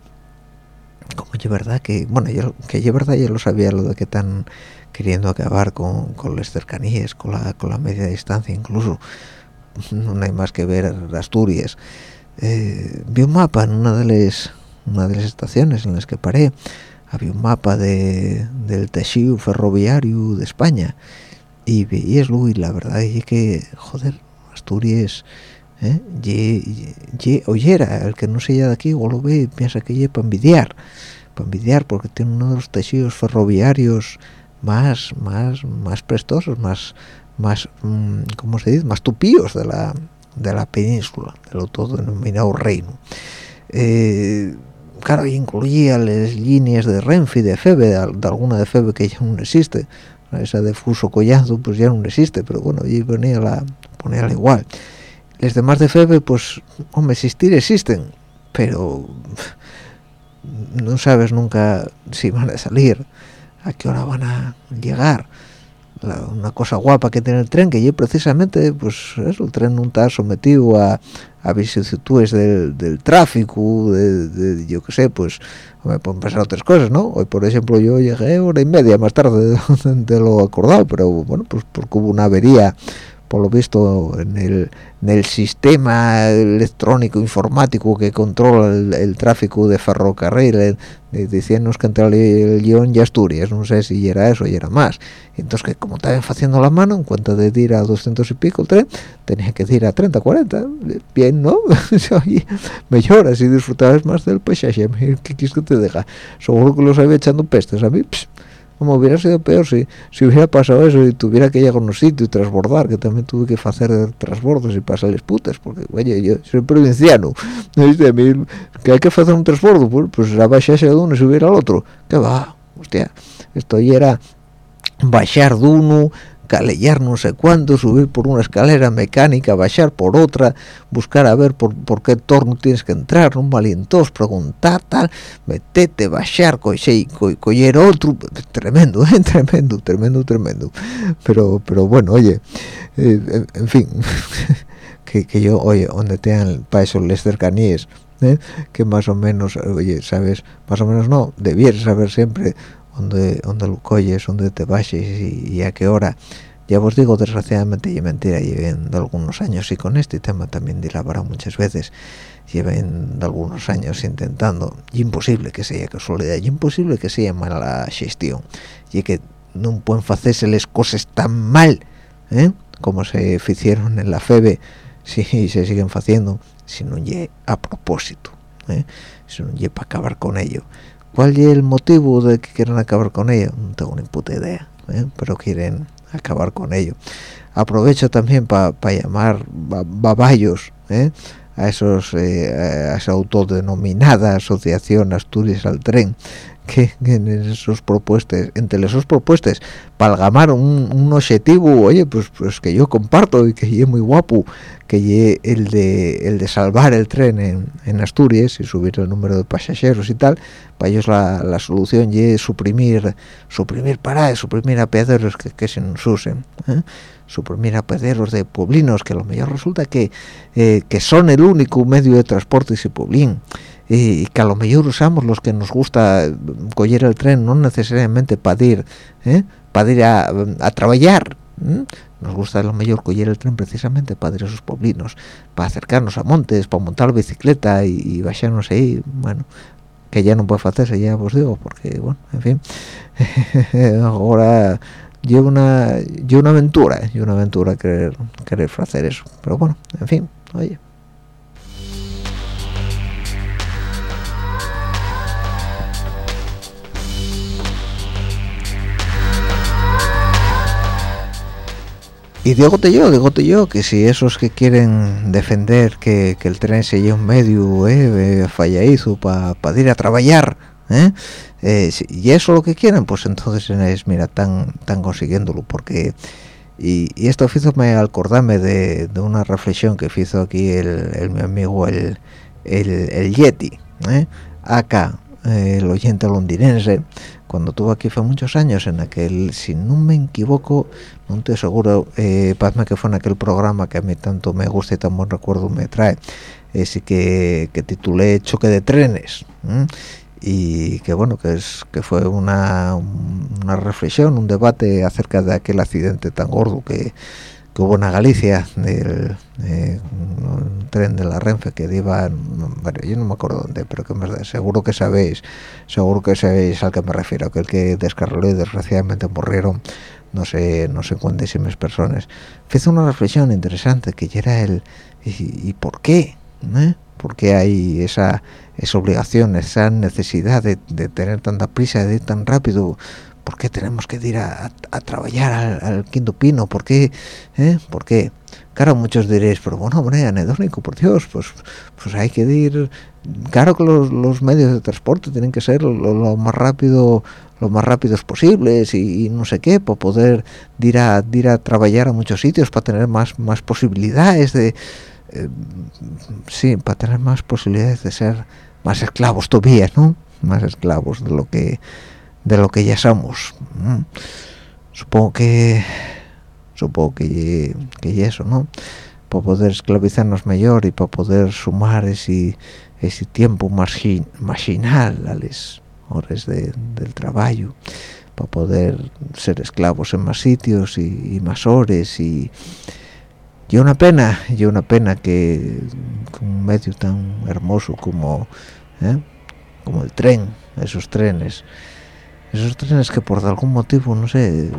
como es verdad que, bueno, yo, que es verdad ya lo sabía lo de que tan queriendo acabar con, con las cercanías, con la, con la media distancia incluso. No hay más que ver Asturias. Eh, vi un mapa en una de las una de las estaciones en las que paré había un mapa de, del tejido ferroviario de España y veíaslo y la verdad es que joder Asturias ¿eh? oyera el que no se de aquí o lo ve piensa que ye para envidiar para envidiar porque tiene uno de los tejidos ferroviarios más más más prestosos más más mm, cómo se dice más tupíos de la de la península de lo todo denominado reino. Eh, claro incluía las líneas de Renfe de Febe de, alguna de Febe que ya no existe. Esa de Fuso Collado pues ya no existe pero bueno allí ponía la ponía la igual. Las demás de Febe pues hombre existir existen pero no sabes nunca si van a salir a qué hora van a llegar una cosa guapa que tiene el tren que yo precisamente pues eso el tren no está sometido a, a vicisitudes del, del tráfico de, yo qué sé pues me pueden pasar otras cosas no hoy por ejemplo yo llegué hora y media más tarde de, lo acordado pero bueno pues porque hubo una avería por lo visto en el, en el sistema electrónico informático que controla el, tráfico de ferrocarril eh, diciéndonos que entre el Lyon y Asturias no sé si era eso y era más entonces que como estaban haciendo la mano en cuenta de ir a 200 y pico el tren tenía que ir a 30 40 bien no mejor así disfrutabas más del paisaje ¿qué quieres que te deja? seguro que los había echando pestes a mí como hubiera sido peor si, si hubiera pasado eso y tuviera que llegar a un sitio y transbordar, que también tuve que hacer transbordos y pasarles putas, porque, oye, yo soy provinciano, ¿viste? A mí, que hay que hacer un transbordo, pues, pues a baixarse de uno y subir al otro, que va, hostia, esto ya era baixar de uno, calellar no sé cuándo, subir por una escalera mecánica, bajar por otra, buscar a ver por, por qué torno tienes que entrar, un valientos, preguntar tal, metete, bajar, coger, coger otro, tremendo, ¿eh? tremendo, tremendo, tremendo. Pero, pero bueno, oye, eh, en, fin, que, que, yo, oye, donde tengan para eso les cercanías, ¿eh? que más o menos, oye, sabes, más o menos no, debieras saber siempre donde, donde lo coyes, donde te bajes y, a qué hora. Ya os digo, desgraciadamente, y mentira, lleven algunos años y con este tema también dilabará muchas veces, lleven algunos años intentando, y imposible que sea casualidad, y imposible que sea mala gestión, y que no pueden hacerse las cosas tan mal, ¿eh? como se hicieron en la FEBE, si se siguen haciendo, si no a propósito, ¿eh? si no para acabar con ello. ¿Cuál es el motivo de que quieren acabar con ello? No tengo ni puta idea, ¿eh? pero quieren acabar con ello. Aprovecho también para llamar babayos ¿eh? a esos eh, a esa autodenominada asociación Asturias al tren que en esos propuestas entre esos propuestas para gamar un, objetivo oye pues pues que yo comparto y que es muy guapo que el de el de salvar el tren en, Asturias y subir el número de pasajeros y tal para ellos la, solución es suprimir suprimir paradas suprimir apeaderos que, que se nos usen ¿eh? suprimir apeaderos de pueblinos que a lo mejor resulta que eh, que son el único medio de transporte ese pueblín y que a lo mejor usamos los que nos gusta coger el tren no necesariamente para ir ¿eh? para ir a, trabajar nos gusta a lo mejor coger el tren precisamente para ir a esos pueblinos para acercarnos a montes para montar bicicleta y, bajarnos ahí bueno que ya no puede hacerse ya os digo porque bueno en fin ahora lleva una lleva una aventura y una aventura querer querer hacer eso pero bueno en fin oye y digote yo, digote yo, que si esos que quieren defender que, el tren sea un medio eh, fallaizo para ir a trabajar, ¿eh? Eh, y eso lo que quieren, pues entonces es, mira, tan, tan consiguiéndolo, porque... Y, esto hizo me acordarme de, una reflexión que hizo aquí el, mi amigo el, el, Yeti, ¿eh? el oyente londinense, cuando tuvo aquí fue muchos años en aquel si no me equivoco no estoy seguro eh, que fue en aquel programa que a mí tanto me gusta y tan buen recuerdo me trae así que, que titulé choque de trenes y que bueno que es que fue una, una reflexión un debate acerca de aquel accidente tan gordo que hubo en Galicia del un tren de la Renfe que iba bueno yo no me acuerdo dónde pero que seguro que sabéis seguro que sabéis al que me refiero aquel que descarriló y desgraciadamente murieron no sé no sé cuántísimas personas hizo una reflexión interesante que ya era el y, por qué ¿Eh? ¿Por qué hay esa, esa obligación, esa necesidad de, de tener tanta prisa, de ir tan rápido? ¿Por qué tenemos que ir a, trabajar al, quinto pino? ¿Por qué? ¿Eh? ¿Por qué? Claro, muchos diréis, pero bueno, hombre, anedónico, por Dios, pues, pues hay que ir... Claro que los, medios de transporte tienen que ser lo, más rápido lo más rápidos posibles y, no sé qué, para poder ir a, ir a trabajar a muchos sitios, para tener más, más posibilidades de... Eh, sí, para tener más posibilidades de ser más esclavos todavía, ¿no? Más esclavos de lo que de lo que ya somos supongo que supongo que que eso no para poder esclavizarnos mejor y para poder sumar ese ese tiempo marginal a las horas del trabajo para poder ser esclavos en más sitios y, más horas y y una pena y una pena que un medio tan hermoso como ¿eh? como el tren esos trenes esos trenes que por algún motivo no sé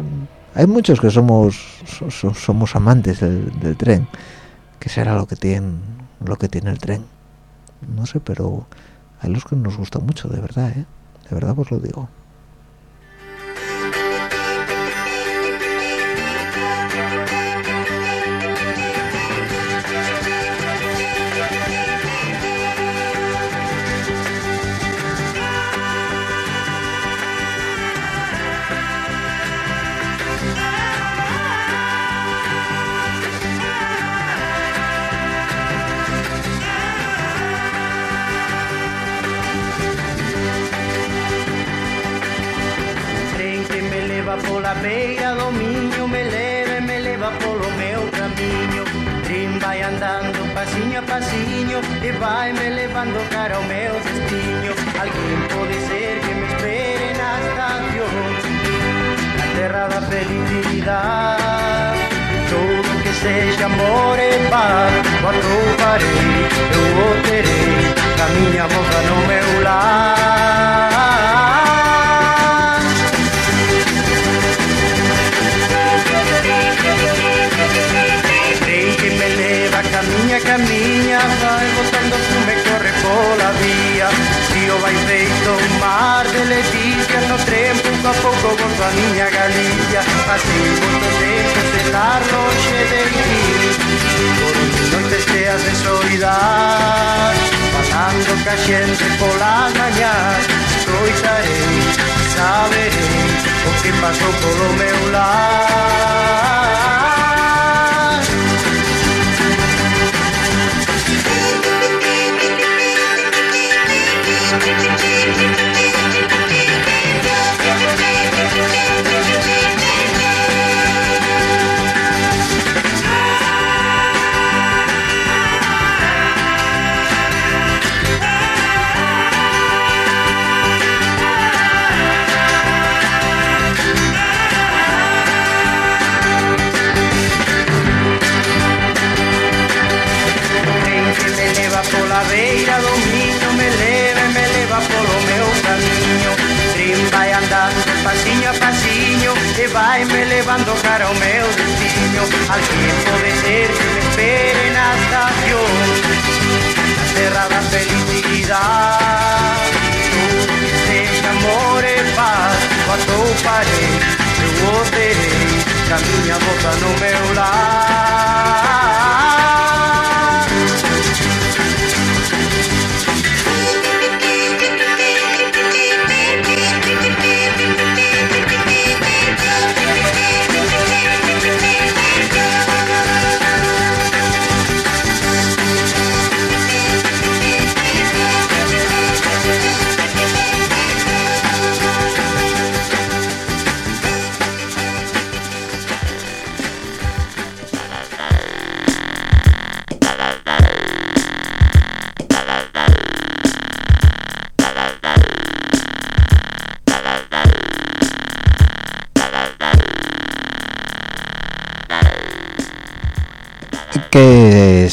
hay muchos que somos somos amantes del, tren que será lo que tiene lo que tiene el tren no sé pero hay los que nos gusta mucho de verdad ¿eh? de verdad os lo digo vai me levando cara ao meu destino. Alguén pode ser que me espere na estación Na terra da felicidade Todo que seja amor e paz. Quando parei, eu o terei miña boca no meu lar pouco a pouco gozo a miña Galicia Así moito tempo de estar longe de ti Por noites cheas de soidade Pasando ca xente polas mañas Escoitarei, saberei O que pasou polo meu lar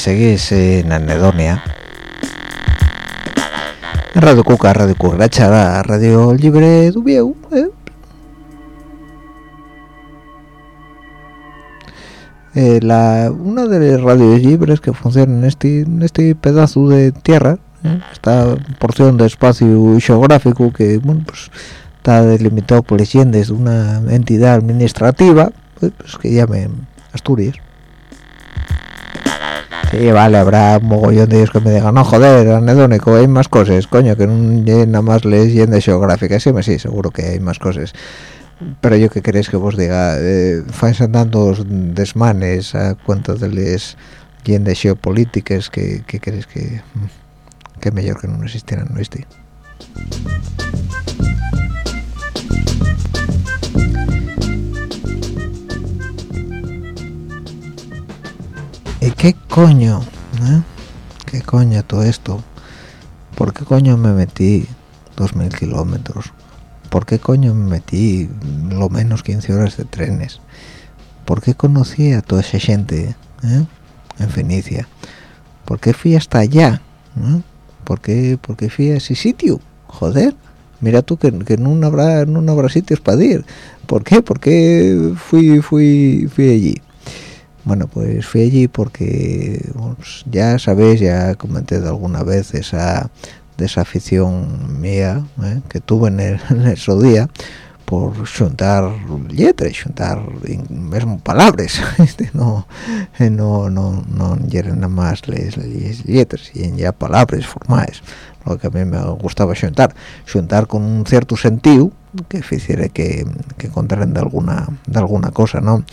seguís en Anedonia Radio Cuca, Radio Cucaracha, Radio Libre Dubieu eh? eh, la, una de las radios libres que funcionan en este, en este pedazo de tierra eh, esta porción de espacio geográfico que bueno pues está delimitado por leyendas de una entidad administrativa pues, que llamen Asturias Sí, vale, habrá un mogollón de ellos que me digan, no, joder, anedónico, hay más cosas, coño, que no nada más leyenda geográfica, sí, sí, seguro que hay más cosas. Pero yo que queréis que vos diga, eh, andando desmanes a cuenta de las leyendas geopolíticas que, que queréis que, que mejor que no existieran, ¿no estoy? ¿qué coño? eh? ¿Qué coño todo esto? ¿Por qué coño me metí 2.000 kilómetros? ¿Por qué coño me metí lo menos 15 horas de trenes? ¿Por qué conocí a toda esa gente eh? en Fenicia? ¿Por qué fui hasta allá? eh? ¿Por, qué, ¿Por qué fui a ese sitio? Joder, mira tú que, que no habrá no habrá sitios para ir. ¿Por qué? ¿Por qué fui, fui, fui allí? Bueno, pues fui allí porque pues ya sabéis, ya comenté de alguna vez esa de esa afición mía eh, que tuve en, el, en esos día por juntar letras, juntar mismo palabras, este, no, eh, no, no, no eran nada más les letras, y ya palabras formales, lo que a mí me gustaba juntar, juntar con un cierto sentido que hiciera que, que de alguna, de alguna cosa, ¿no?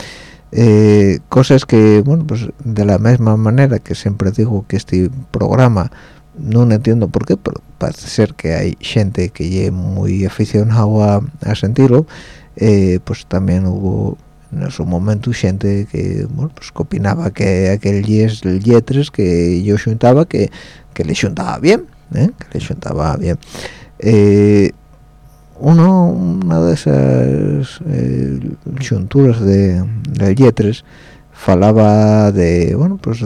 Eh, cosas que, bueno, pues de la misma manera que siempre digo que este programa no entiendo por qué, pero parece ser que hay gente que lleve muy aficionado a, a sentirlo, eh, pues también hubo en su momento gente que, bueno, pues opinaba que aquel yes yetres que yo juntaba que, que le juntaba bien, ¿eh? que le juntaba bien. Uno, una de esas eh, de, de yetres falaba de bueno pues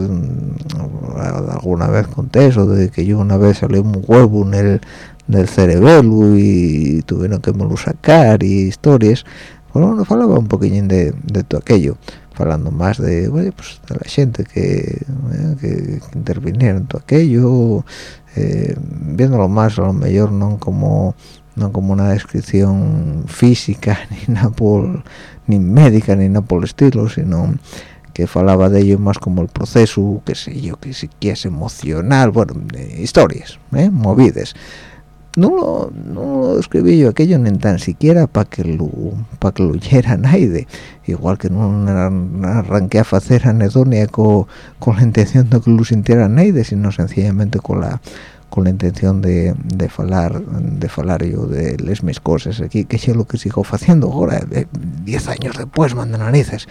alguna vez conté eso de que yo una vez salió un huevo en el del cerebelo y tuvieron que me lo sacar y historias. Bueno falaba un poquillín de, de todo aquello hablando más de bueno, pues de la gente que, eh, que intervinieron en todo aquello eh, viéndolo más a lo mejor no como no como una descripción física ni nada ni médica ni nada por estilo sino que falaba de ello más como el proceso, que sé yo, que si quieres emocional, bueno, eh, historias, ¿eh? movidas. No lo, no lo escribí yo aquello ni tan siquiera para que lo para que lo oyera nadie igual que no arranqué a hacer anedonia con, con la intención de que lo sintiera nadie sino sencillamente con la con la intención de, de falar de falar yo de les mis cosas aquí que es lo que sigo haciendo ahora 10 años después manda narices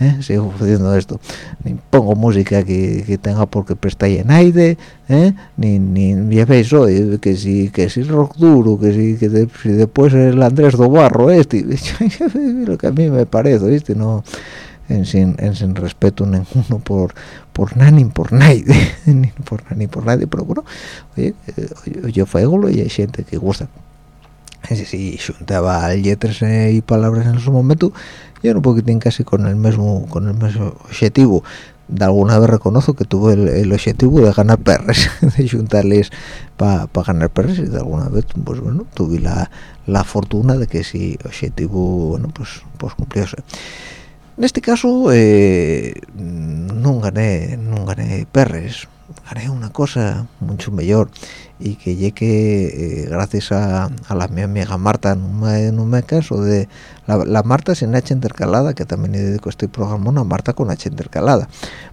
¿eh? sigo haciendo esto ni pongo música que, que tenga porque prestalle en aire ¿eh? ni, ni ya veis hoy que si que si rock duro que si que de, si después el Andrés Dobarro este lo que a mí me parece ¿viste? no en sin, en sin respeto ninguno por por nada ni por nadie ni por nada ni por nadie pero bueno oye eh, yo fuego y hay gente que gusta. Si sí, juntaba letras y palabras en su momento yo un poquitín casi con el mismo con el mismo objetivo. De alguna vez reconozco que tuve el, el objetivo de ganar perres de juntarles para pa ganar perres y de alguna vez pues bueno tuve la, la fortuna de que ese objetivo bueno pues pues cumplióse en este caso eh, no gané no gané perres. Gané una cosa mucho mejor y que llegue eh, gracias a, a, la mi amiga Marta no me, no me caso de la, Marta sin H intercalada que también dedico este programa a Marta con H intercalada.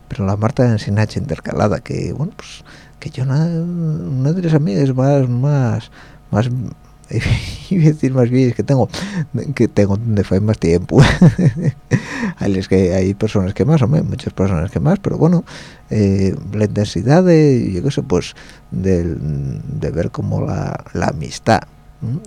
Pero la Marta sin H intercalada que bueno pues que yo una, una de las amigas más más más a decir más bien que tengo que tengo de fue más tiempo. Hay que hay personas que más o menos muchas personas que más pero bueno eh, la intensidad de yo qué sé pues de, de ver como la, la amistad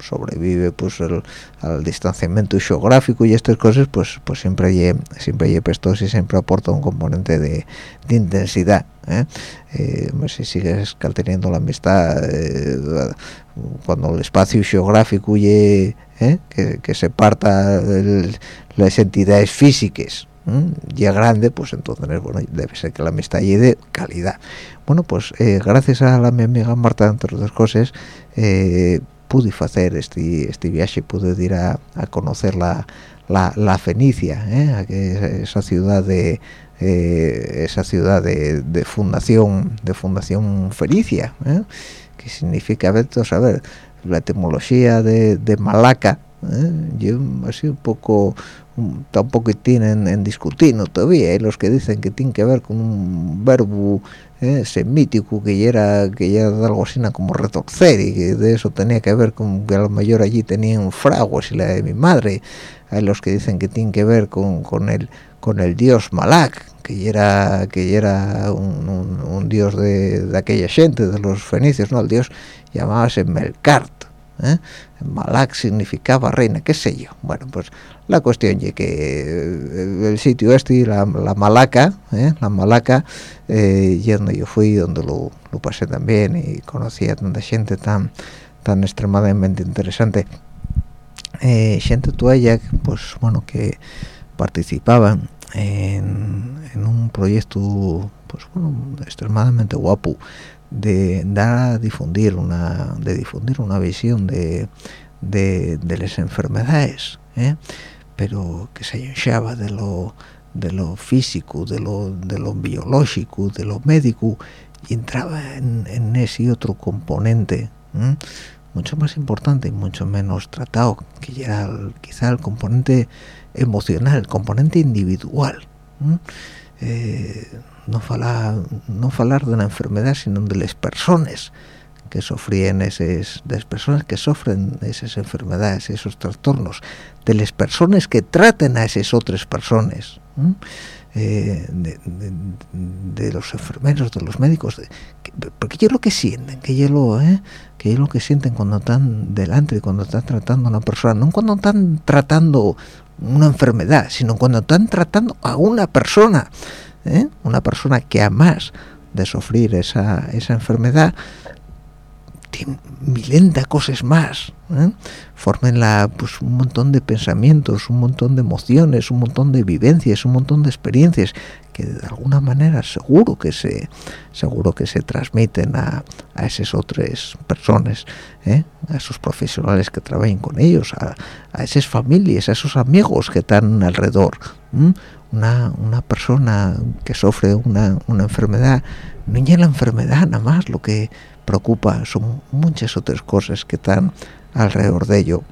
sobrevive pues el, al distanciamiento geográfico y estas cosas pues pues siempre hay siempre prestos y siempre aporta un componente de, de intensidad ¿eh? Eh, si sigues teniendo la amistad eh, cuando el espacio geográfico y que, que se parta el, las entidades físicas ya grande pues entonces bueno debe ser que la amistad llegue de calidad. Bueno pues gracias a la mi amiga Marta entre otras cosas eh, pude hacer este este viaje pude ir a, a conocer la, la, la Fenicia ¿eh? esa ciudad de eh, esa ciudad de, de, fundación de fundación fenicia ¿eh? que significa a ver, a ver la etimología de, de Malaca ¿eh? yo así un poco un poquitín en, en discutiendo todavía hay los que dicen que tiene que ver con un verbo eh, semítico que ya era que ya era algo así como retorcer y que de eso tenía que ver con que a lo mejor allí tenían fraguas y la de mi madre hay los que dicen que tiene que ver con, con el con el dios Malak que ya era que era un, un, un dios de, de, aquella gente de los fenicios no el dios llamábase Melkart ¿eh? Malak significaba reina, qué sé yo. Bueno, pues la cuestión es que eh, el sitio este, la, la Malaca, ¿eh? la Malaca, eh, yo fui, donde lo, lo, pasé también y conocí a tanta gente tan tan extremadamente interesante. Eh, gente tuya, pues bueno, que participaban en, en un proyecto, pues bueno, extremadamente guapo de dar difundir una de difundir una visión de, de, de las enfermedades ¿eh? pero que se hinchaba de lo de lo físico de lo de biológico de lo médico y entraba en, en ese otro componente ¿eh? mucho más importante y mucho menos tratado que era el, quizá el componente emocional el componente individual ¿eh? No falar no falar de una enfermedad sino de las personas que sufrían esas de las personas que sufren esas enfermedades esos trastornos de las personas que traten a esas otras personas eh, de, los enfermeros de los médicos de, que, porque yo lo que sienten que yo lo eh, que es lo que sienten cuando están delante cuando están tratando a una persona no cuando están tratando una enfermedad sino cuando están tratando a una persona ¿eh? una persona que además de sufrir esa, esa enfermedad tiene milenta cosas más ¿eh? formen la, pues, un montón de pensamientos un montón de emociones un montón de vivencias un montón de experiencias que de alguna manera seguro que se seguro que se transmiten a, a esas otras personas ¿eh? a esos profesionales que trabajan con ellos a, a, esas familias a esos amigos que están alrededor. Una, una persona que sufre una, una enfermedad no es la enfermedad nada más lo que preocupa son muchas otras cosas que están alrededor de ello.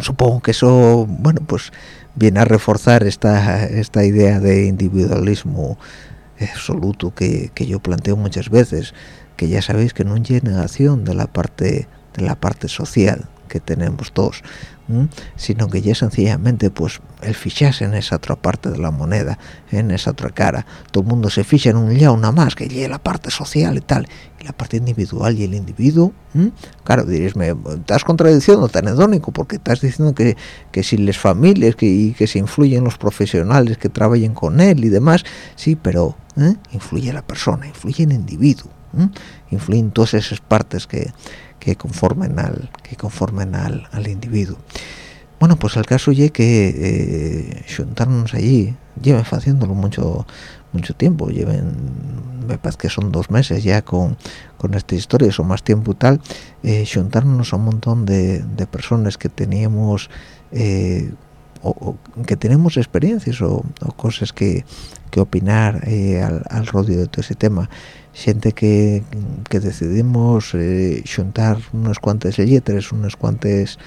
Supongo que eso bueno pues viene a reforzar esta esta idea de individualismo absoluto que, que yo planteo muchas veces que ya sabéis que no hay negación de la parte de la parte social que tenemos todos sino que ya sencillamente pues el ficharse en esa otra parte de la moneda en esa otra cara. Todo el mundo se ficha en un lado nada más que lleve la parte social y tal y la parte individual y el individuo claro diréis me estás contradiciendo tan hedónico porque estás diciendo que, que si las familias que, y que se influyen los profesionales que trabajen con él y demás sí pero ¿eh? influye la persona influye el individuo ¿eh? influyen todas esas partes que que conformen al que conformen al, al individuo. Bueno pues el caso es que eh, juntarnos allí lleven haciéndolo mucho mucho tiempo. Lleven me parece que son dos meses ya con, con esta historia o más tiempo tal. Eh, juntarnos a un montón de, de personas que teníamos eh, o, que tenemos experiencias o, o cosas que, que opinar al, al de todo ese tema gente que, que decidimos eh, juntar unas cuantas letras, unas cuantas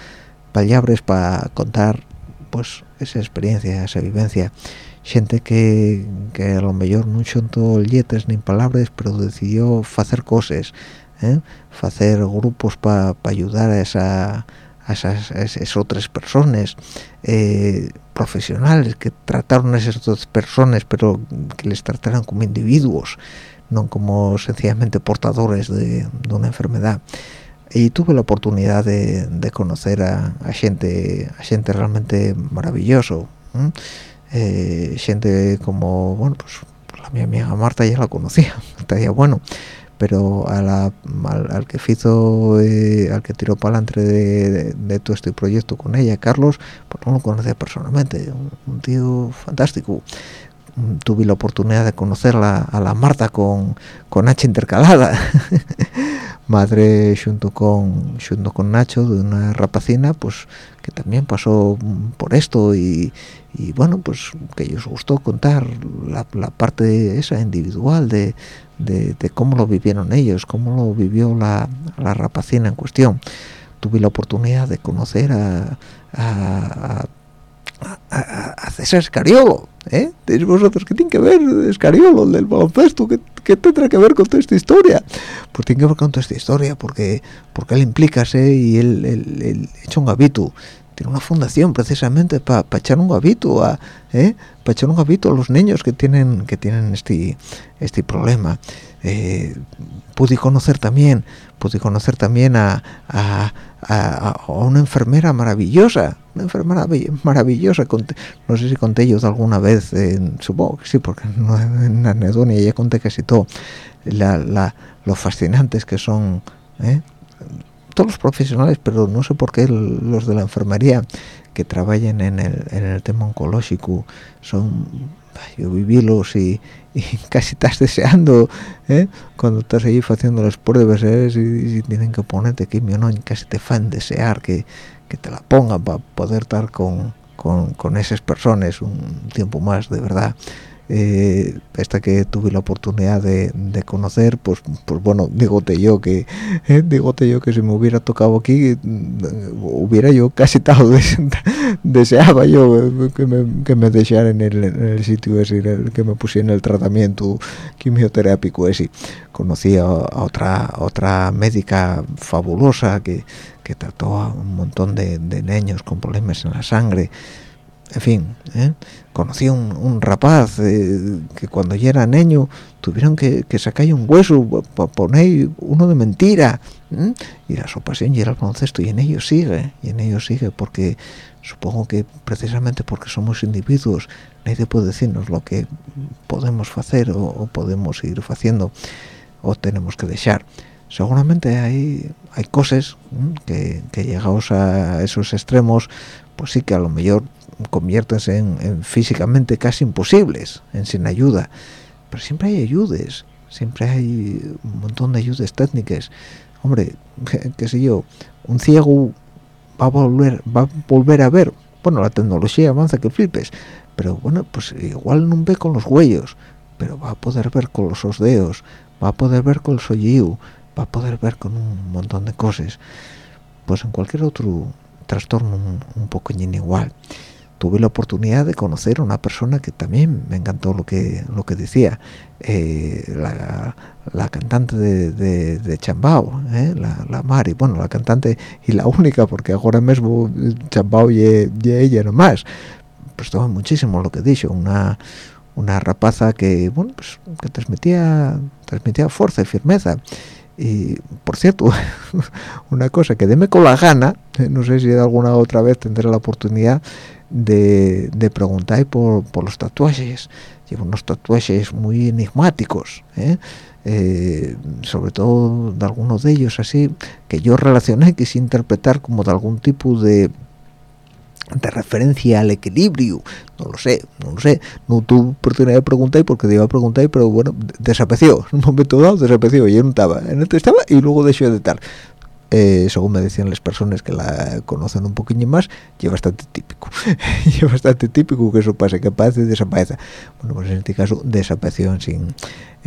palabras para contar pues esa experiencia, esa vivencia gente que, que a lo mejor no juntó letras ni palabras pero decidió hacer cosas ¿eh? hacer grupos para pa ayudar a, esas, a esas otras personas eh, profesionales que trataron a esas otras personas pero que les trataran como individuos no como sencillamente portadores de, una enfermedad. Y tuve la oportunidad de, conocer a, gente gente realmente maravilloso eh, gente como bueno pues la mi amiga Marta ya la conocía estaría bueno pero al, que hizo eh, al que tiró para adelante de, de, de, todo este proyecto con ella Carlos pues no lo conocía personalmente un, un tío fantástico tuve la oportunidad de conocerla a la Marta con, con H intercalada. Madre junto con junto con Nacho de una rapacina pues que también pasó por esto y, y bueno pues que ellos gustó contar la, la parte esa individual de, de, de, cómo lo vivieron ellos cómo lo vivió la, la rapacina en cuestión. Tuve la oportunidad de conocer a, a, a a, César Escariolo, ¿eh? vosotros qué tiene que ver Escariolo, del baloncesto? ¿Qué, ¿Qué, tendrá que ver con toda esta historia? Pues tiene que ver con toda esta historia, porque porque él implícase y él, él, echa un gavito. Tiene una fundación precisamente para echar un gavito a, ¿eh? para echar un gavito a los niños que tienen que tienen este este problema. Eh, pude conocer también, pude conocer también a, a a, una enfermera maravillosa, una enfermera maravillosa, no sé si conté yo alguna vez, supongo que sí, porque en anedonia ya conté casi todo, la, lo fascinantes que son ¿eh? todos los profesionales, pero no sé por qué los de la enfermería que trabajan en el, en el tema oncológico son yo vivílos y, y casi estás deseando ¿eh? cuando estás allí haciendo las pruebas ¿eh? y, tienen que ponerte quimio no casi te fan desear que, que te la pongan para poder estar con, con, con esas personas un tiempo más de verdad eh, esta que tuve la oportunidad de, conocer pues pues bueno digote yo que eh, digote yo que si me hubiera tocado aquí mm, hubiera yo casi estado deseaba yo que me, que me deseara en el, sitio ese que me pusiera en el tratamiento quimioterápico ese. Conocí a, otra otra médica fabulosa que, que trató a un montón de, de niños con problemas en la sangre en fin, ¿eh? conocí un, un rapaz eh, que cuando ya era niño tuvieron que, que sacarle un hueso para poner uno de mentira y la pasión y era el baloncesto y en ello sigue, y en ello sigue porque supongo que precisamente porque somos individuos nadie puede decirnos lo que podemos hacer o, podemos ir haciendo o tenemos que dejar. Seguramente hay hay cosas que, que llegados a esos extremos pues sí que a lo mejor conviertas en, físicamente casi imposibles, en sin ayuda. Pero siempre hay ayudas, siempre hay un montón de ayudas técnicas. Hombre, qué sé yo, un ciego va a volver, va a volver a ver. Bueno, la tecnología avanza que flipes, pero bueno, pues igual no ve con los huellos, pero va a poder ver con los osdeos, va a poder ver con el soyiu, va a poder ver con un montón de cosas. Pues en cualquier otro trastorno un, un poco igual tuve la oportunidad de conocer a una persona que también me encantó lo que lo que decía eh, la, cantante de, de, Chambao eh, la, Mari. Bueno la cantante y la única porque ahora mismo Chambao y, ella nomás pues todo muchísimo lo que he dicho una una rapaza que bueno pues que transmitía transmitía fuerza y firmeza. Y por cierto una cosa que deme con la gana no sé si alguna otra vez tendré la oportunidad de, de preguntar por, por, los tatuajes. Llevo unos tatuajes muy enigmáticos ¿eh? Eh, sobre todo de algunos de ellos así que yo relacioné quise interpretar como de algún tipo de de referencia al equilibrio. No lo sé no lo sé. No tuve oportunidad de preguntar porque te iba a preguntar pero bueno desapareció. En un momento dado desapareció. Yo no estaba en este estaba y luego dejó de estar eh, según me decían las personas que la conocen un poquillo más, es bastante típico. es bastante típico que eso pase, que aparece y desaparece. Bueno, pues en este caso desapareció sin,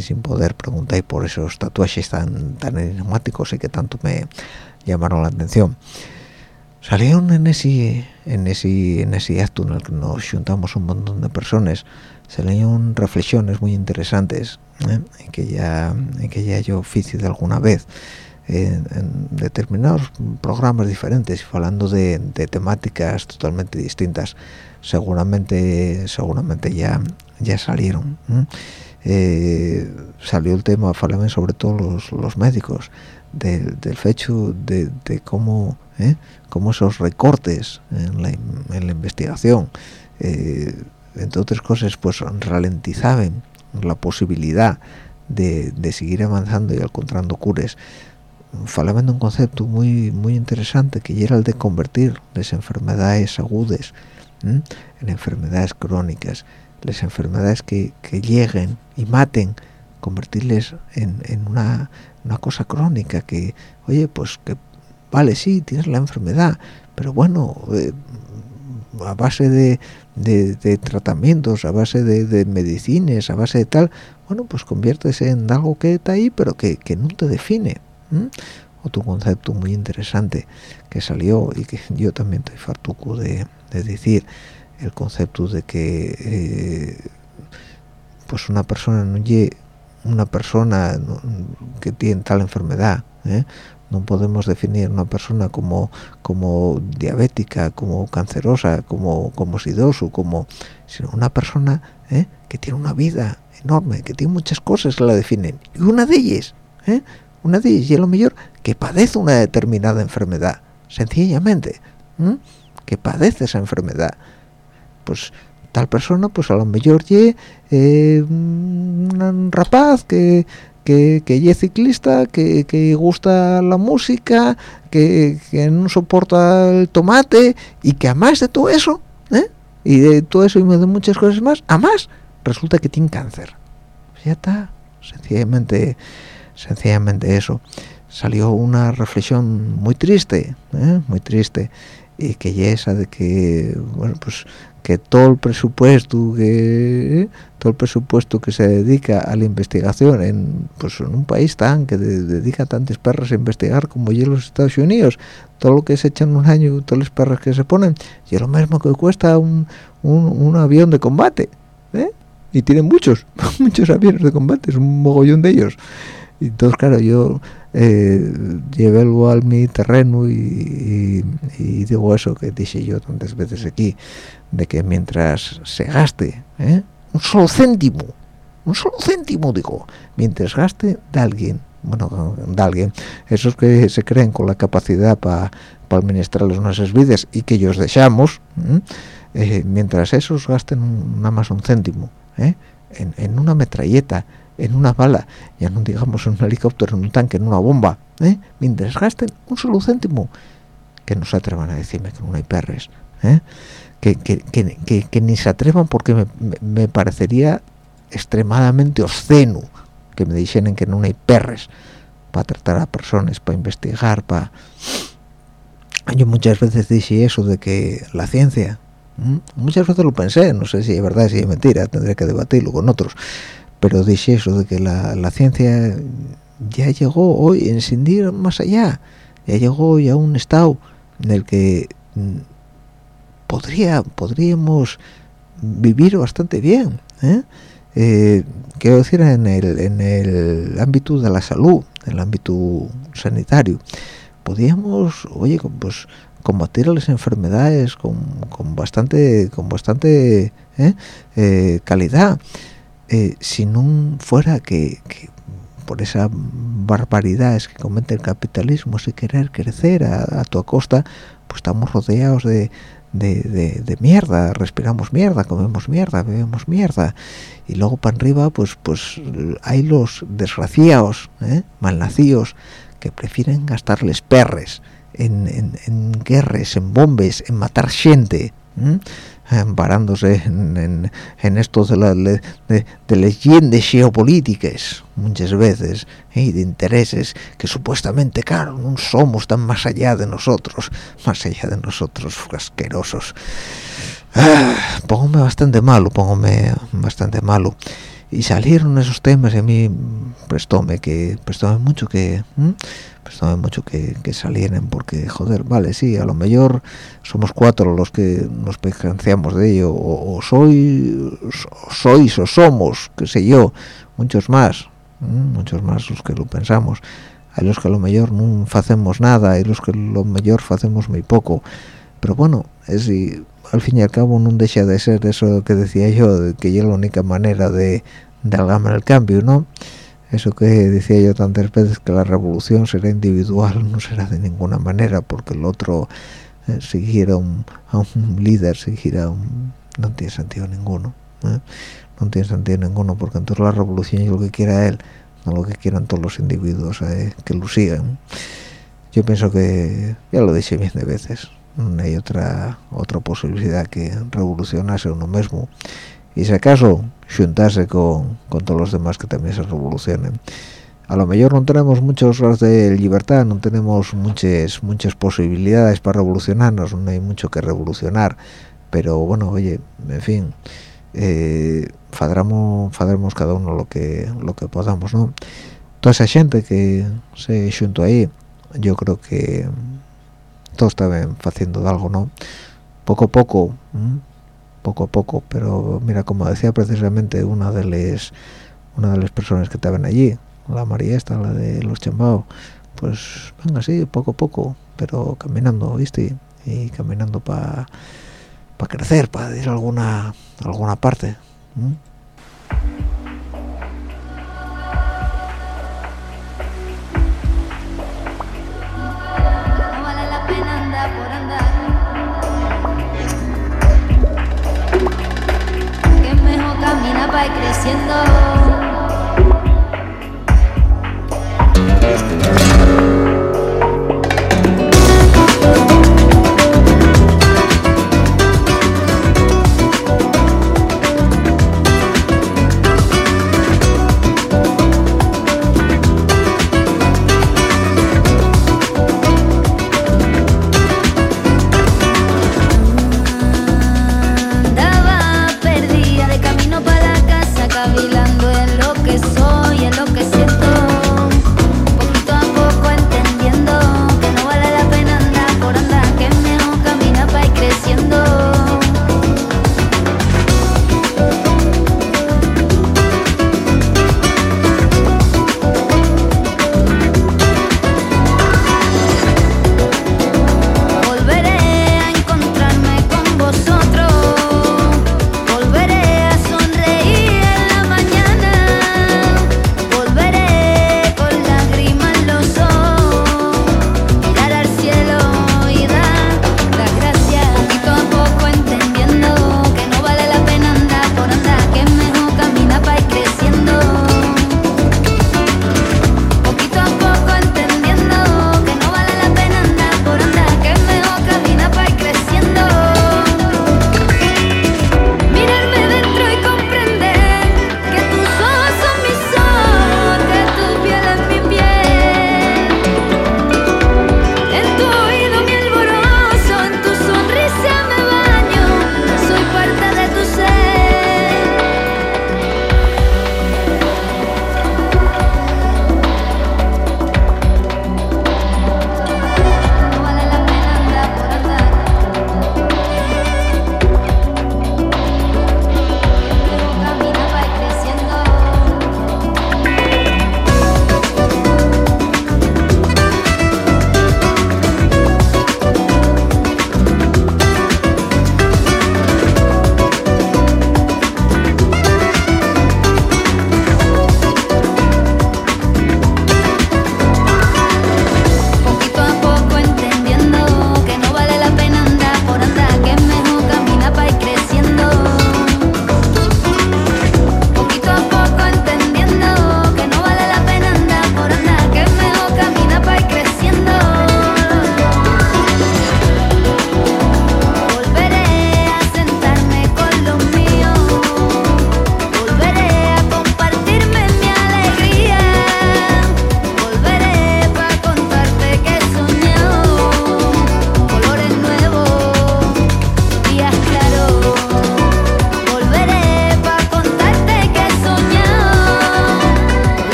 sin poder preguntar por esos tatuajes tan, tan enigmáticos y que tanto me llamaron la atención. Salieron en ese, en ese, en ese acto en el que nos juntamos un montón de personas, salieron reflexiones muy interesantes ¿eh? que ya que ya yo hice de alguna vez en, determinados programas diferentes hablando de, temáticas totalmente distintas seguramente seguramente ya ya salieron eh, salió el tema sobre todo los, los médicos del, hecho de, cómo ¿eh? cómo esos recortes en la, en la investigación eh, entre otras cosas pues ralentizaban la posibilidad de, de seguir avanzando y encontrando cures falaba de un concepto muy muy interesante que era el de convertir las enfermedades agudas en enfermedades crónicas las enfermedades que, lleguen y maten convertirles en, una, cosa crónica que oye pues que vale sí tienes la enfermedad pero bueno eh, a base de, de, tratamientos a base de, de medicinas a base de tal bueno pues conviertes en algo que está ahí pero que, que no te define otro concepto muy interesante que salió y que yo también estoy fartuco de, decir el concepto de que eh, pues una persona no llegue una persona que tiene tal enfermedad ¿eh? no podemos definir una persona como como diabética como cancerosa como como sidoso como sino una persona ¿eh? que tiene una vida enorme que tiene muchas cosas que la definen y una de ellas ¿eh? Una de y lo mejor que padece una determinada enfermedad sencillamente que padece esa enfermedad pues tal persona pues a lo mejor ye eh, un rapaz que que, que es ciclista, que, que, gusta la música, que, que, no soporta el tomate y que además de todo eso, ¿eh? y de todo eso y de muchas cosas más, además resulta que tiene cáncer. Ya está, sencillamente, sencillamente eso. Salió una reflexión muy triste, ¿eh? muy triste, y que ya esa de que, bueno, pues que todo el presupuesto que ¿eh? todo el presupuesto que se dedica a la investigación en pues en un país tan que dedica tantas perras a investigar como yo los Estados Unidos todo lo que se echa en un año todas las perras que se ponen y es lo mismo que cuesta un, un, avión de combate ¿eh? y tienen muchos muchos aviones de combate es un mogollón de ellos entonces claro yo eh, llevé algo al mi terreno y, digo eso que dije yo tantas veces aquí de que mientras se gaste ¿eh? un solo céntimo un solo céntimo digo mientras gaste de alguien bueno de alguien esos que se creen con la capacidad para pa administrar nuestras vidas y que ellos dejamos eh, mientras esos gasten nada más un céntimo ¿eh? en, en una metralleta en una bala, ya no digamos en un helicóptero, en un tanque, en una bomba, ¿eh? mientras gasten un solo céntimo, que no se atrevan a decirme que no hay perres, ¿eh? que, que, que, que, ni se atrevan porque me, me, parecería extremadamente obsceno que me dijeran que no hay perres para tratar a personas, para investigar, para... Yo muchas veces dije eso de que la ciencia, muchas veces lo pensé, no sé si es verdad, si es mentira, tendré que debatirlo con otros, pero dice eso de que la, la, ciencia ya llegó hoy en sin ir más allá ya llegó ya a un estado en el que mm, podría podríamos vivir bastante bien ¿eh? Eh, quiero decir en el, en el ámbito de la salud en el ámbito sanitario podríamos oye pues combatir las enfermedades con, con bastante con bastante ¿eh? calidad eh, si no fuera que, por esa barbaridad que comete el capitalismo sin querer crecer a, tu costa pues estamos rodeados de, de, mierda, respiramos mierda, comemos mierda, bebemos mierda y luego para arriba pues pues hay los desgraciados, ¿eh? malnacidos que prefieren gastarles perres en, en, en guerras, en bombes, en matar gente emparándose en, en, esto de, la, de, de, leyendas geopolíticas muchas veces y de intereses que supuestamente claro no somos tan más allá de nosotros más allá de nosotros asquerosos. Ah, póngome bastante malo póngome bastante malo y salieron esos temas y a mí prestóme que prestóme mucho que prestóme mucho que, que, salieran porque joder vale sí a lo mejor somos cuatro los que nos percanciamos de ello o, soy sois o somos qué sé yo muchos más muchos más los que lo pensamos. Hay los que a lo mejor no hacemos nada hay los que a lo mejor hacemos muy poco pero bueno es y al fin y al cabo no deja de ser eso que decía yo de que ya la única manera de, de el cambio no eso que decía yo tantas veces que la revolución será individual no será de ninguna manera porque el otro eh, seguir a un, líder seguir a un no tiene sentido ninguno ¿eh? no tiene sentido ninguno porque entonces la revolución es lo que quiera él no lo que quieran todos los individuos ¿eh? que lo sigan yo pienso que ya lo dije bien de veces no hay otra otra posibilidad que revolucionarse uno mismo y si acaso juntarse con, con todos los demás que también se revolucionen. A lo mejor no tenemos muchos horas de libertad no tenemos muchas muchas posibilidades para revolucionarnos no hay mucho que revolucionar. Pero bueno oye en fin eh, fadramos, cada uno lo que lo que podamos no toda esa gente que se junto ahí yo creo que todos estaban haciendo algo no poco a poco poco a poco pero mira como decía precisamente una de las una de las personas que estaban allí la María esta la de los chambaos pues venga así poco a poco pero caminando viste y caminando para para crecer para ir a alguna alguna parte ir creciendo.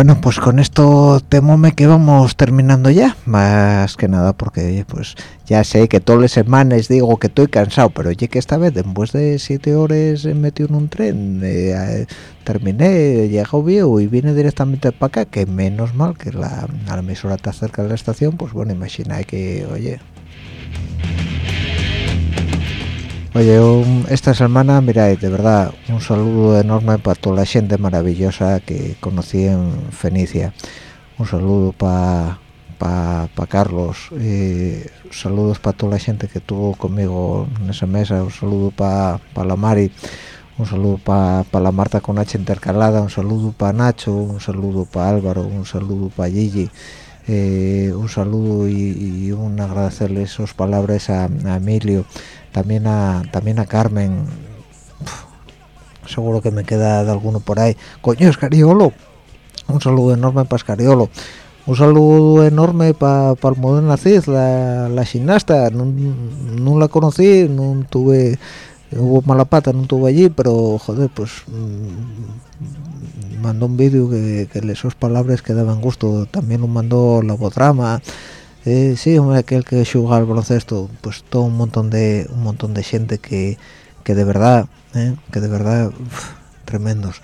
Bueno, pues con esto temome que vamos terminando ya, más que nada porque pues ya sé que todas las semanas digo que estoy cansado, pero oye que esta vez después de siete horas he metido en un tren, eh, terminé, llegó viejo y vine directamente para acá, que menos mal que la, la emisora está cerca de la estación, pues bueno, imagina que, oye... Oye, un- esta semana, mira, de verdad, un saludo enorme para toda la gente maravillosa que conocí en Fenicia. Un saludo para pa, pa Carlos, eh, saludos para toda la gente que estuvo conmigo en esa mesa, un saludo para la Mari, un saludo para la Marta con H intercalada, un saludo para Nacho, un saludo para Álvaro, un saludo para Gigi. eh, un saludo y, un agradecerle sus palabras a, a Emilio, también a también a Carmen. Seguro que me queda de alguno por ahí. Coño, Escariolo. Un saludo enorme para Escariolo. un saludo enorme para pa el Modena Cid, la, la gimnasta, no, la conocí, no tuve, hubo mala pata, no tuve allí, pero joder, pues mm, mandó un vídeo que, que le sus palabras que daban gusto, también nos mandó la botrama, eh, sí, hombre, aquel que juega al baloncesto, pues todo un montón de un montón de gente que, que de verdad, eh, que de verdad, uf, tremendos.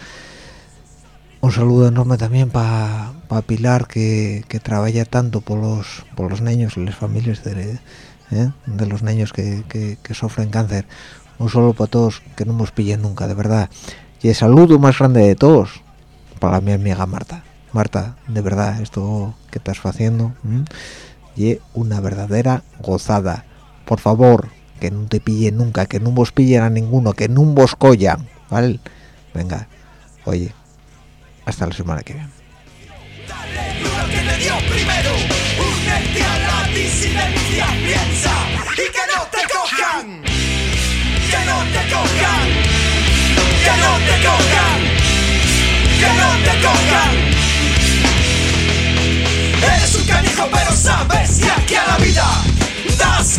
Un saludo enorme también para pa Pilar que, que, trabaja tanto por los por los niños las familias de, ¿eh? de los niños que, que, sufren cáncer. Un saludo para todos que no nos pillen nunca de verdad y el saludo más grande de todos para mi amiga Marta. Marta de verdad esto que estás haciendo y una verdadera gozada por favor que no te pillen nunca que no vos pillen a ninguno que no vos collan vale venga oye hasta la semana que viene. Disidencia, piensa y que no te cojan,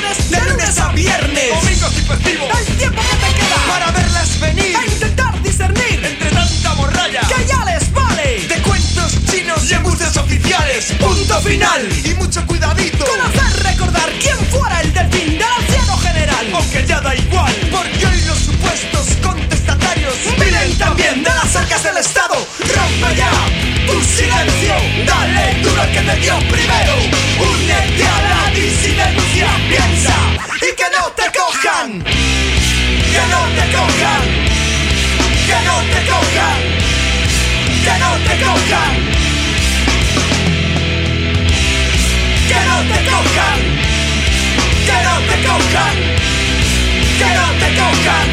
de lunes a viernes. Domingos y festivos. El tiempo que te queda para verlas venir. E intentar discernir entre tanta morralla. que ya les vale. De cuentos chinos y embuses oficiales. Punto final. Y mucho cuidadito. Con hacer recordar quién fuera el delfín del anciano general. Aunque ya da igual. Porque hoy los supuestos contestatarios vienen también de las arcas del estado. Rompe ya tu silencio. Dale duro que te dio primero. Únete a la disidencia piensa. Y que no te cojan. Que no te cojan. Que no te cojan. Que no te cojan. Que no te cojan. Que no te cojan. Que no te cojan.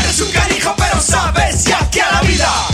Eres un canijo pero sabes ya que a la vida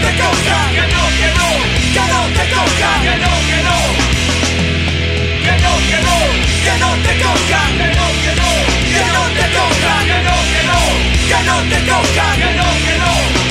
te cojan, que no, que no, que no te cojan, que no, que no, que no, que no, que no te cojan, que no, que no, que no te cojan, que no, que no, que no te cojan, que no, que no.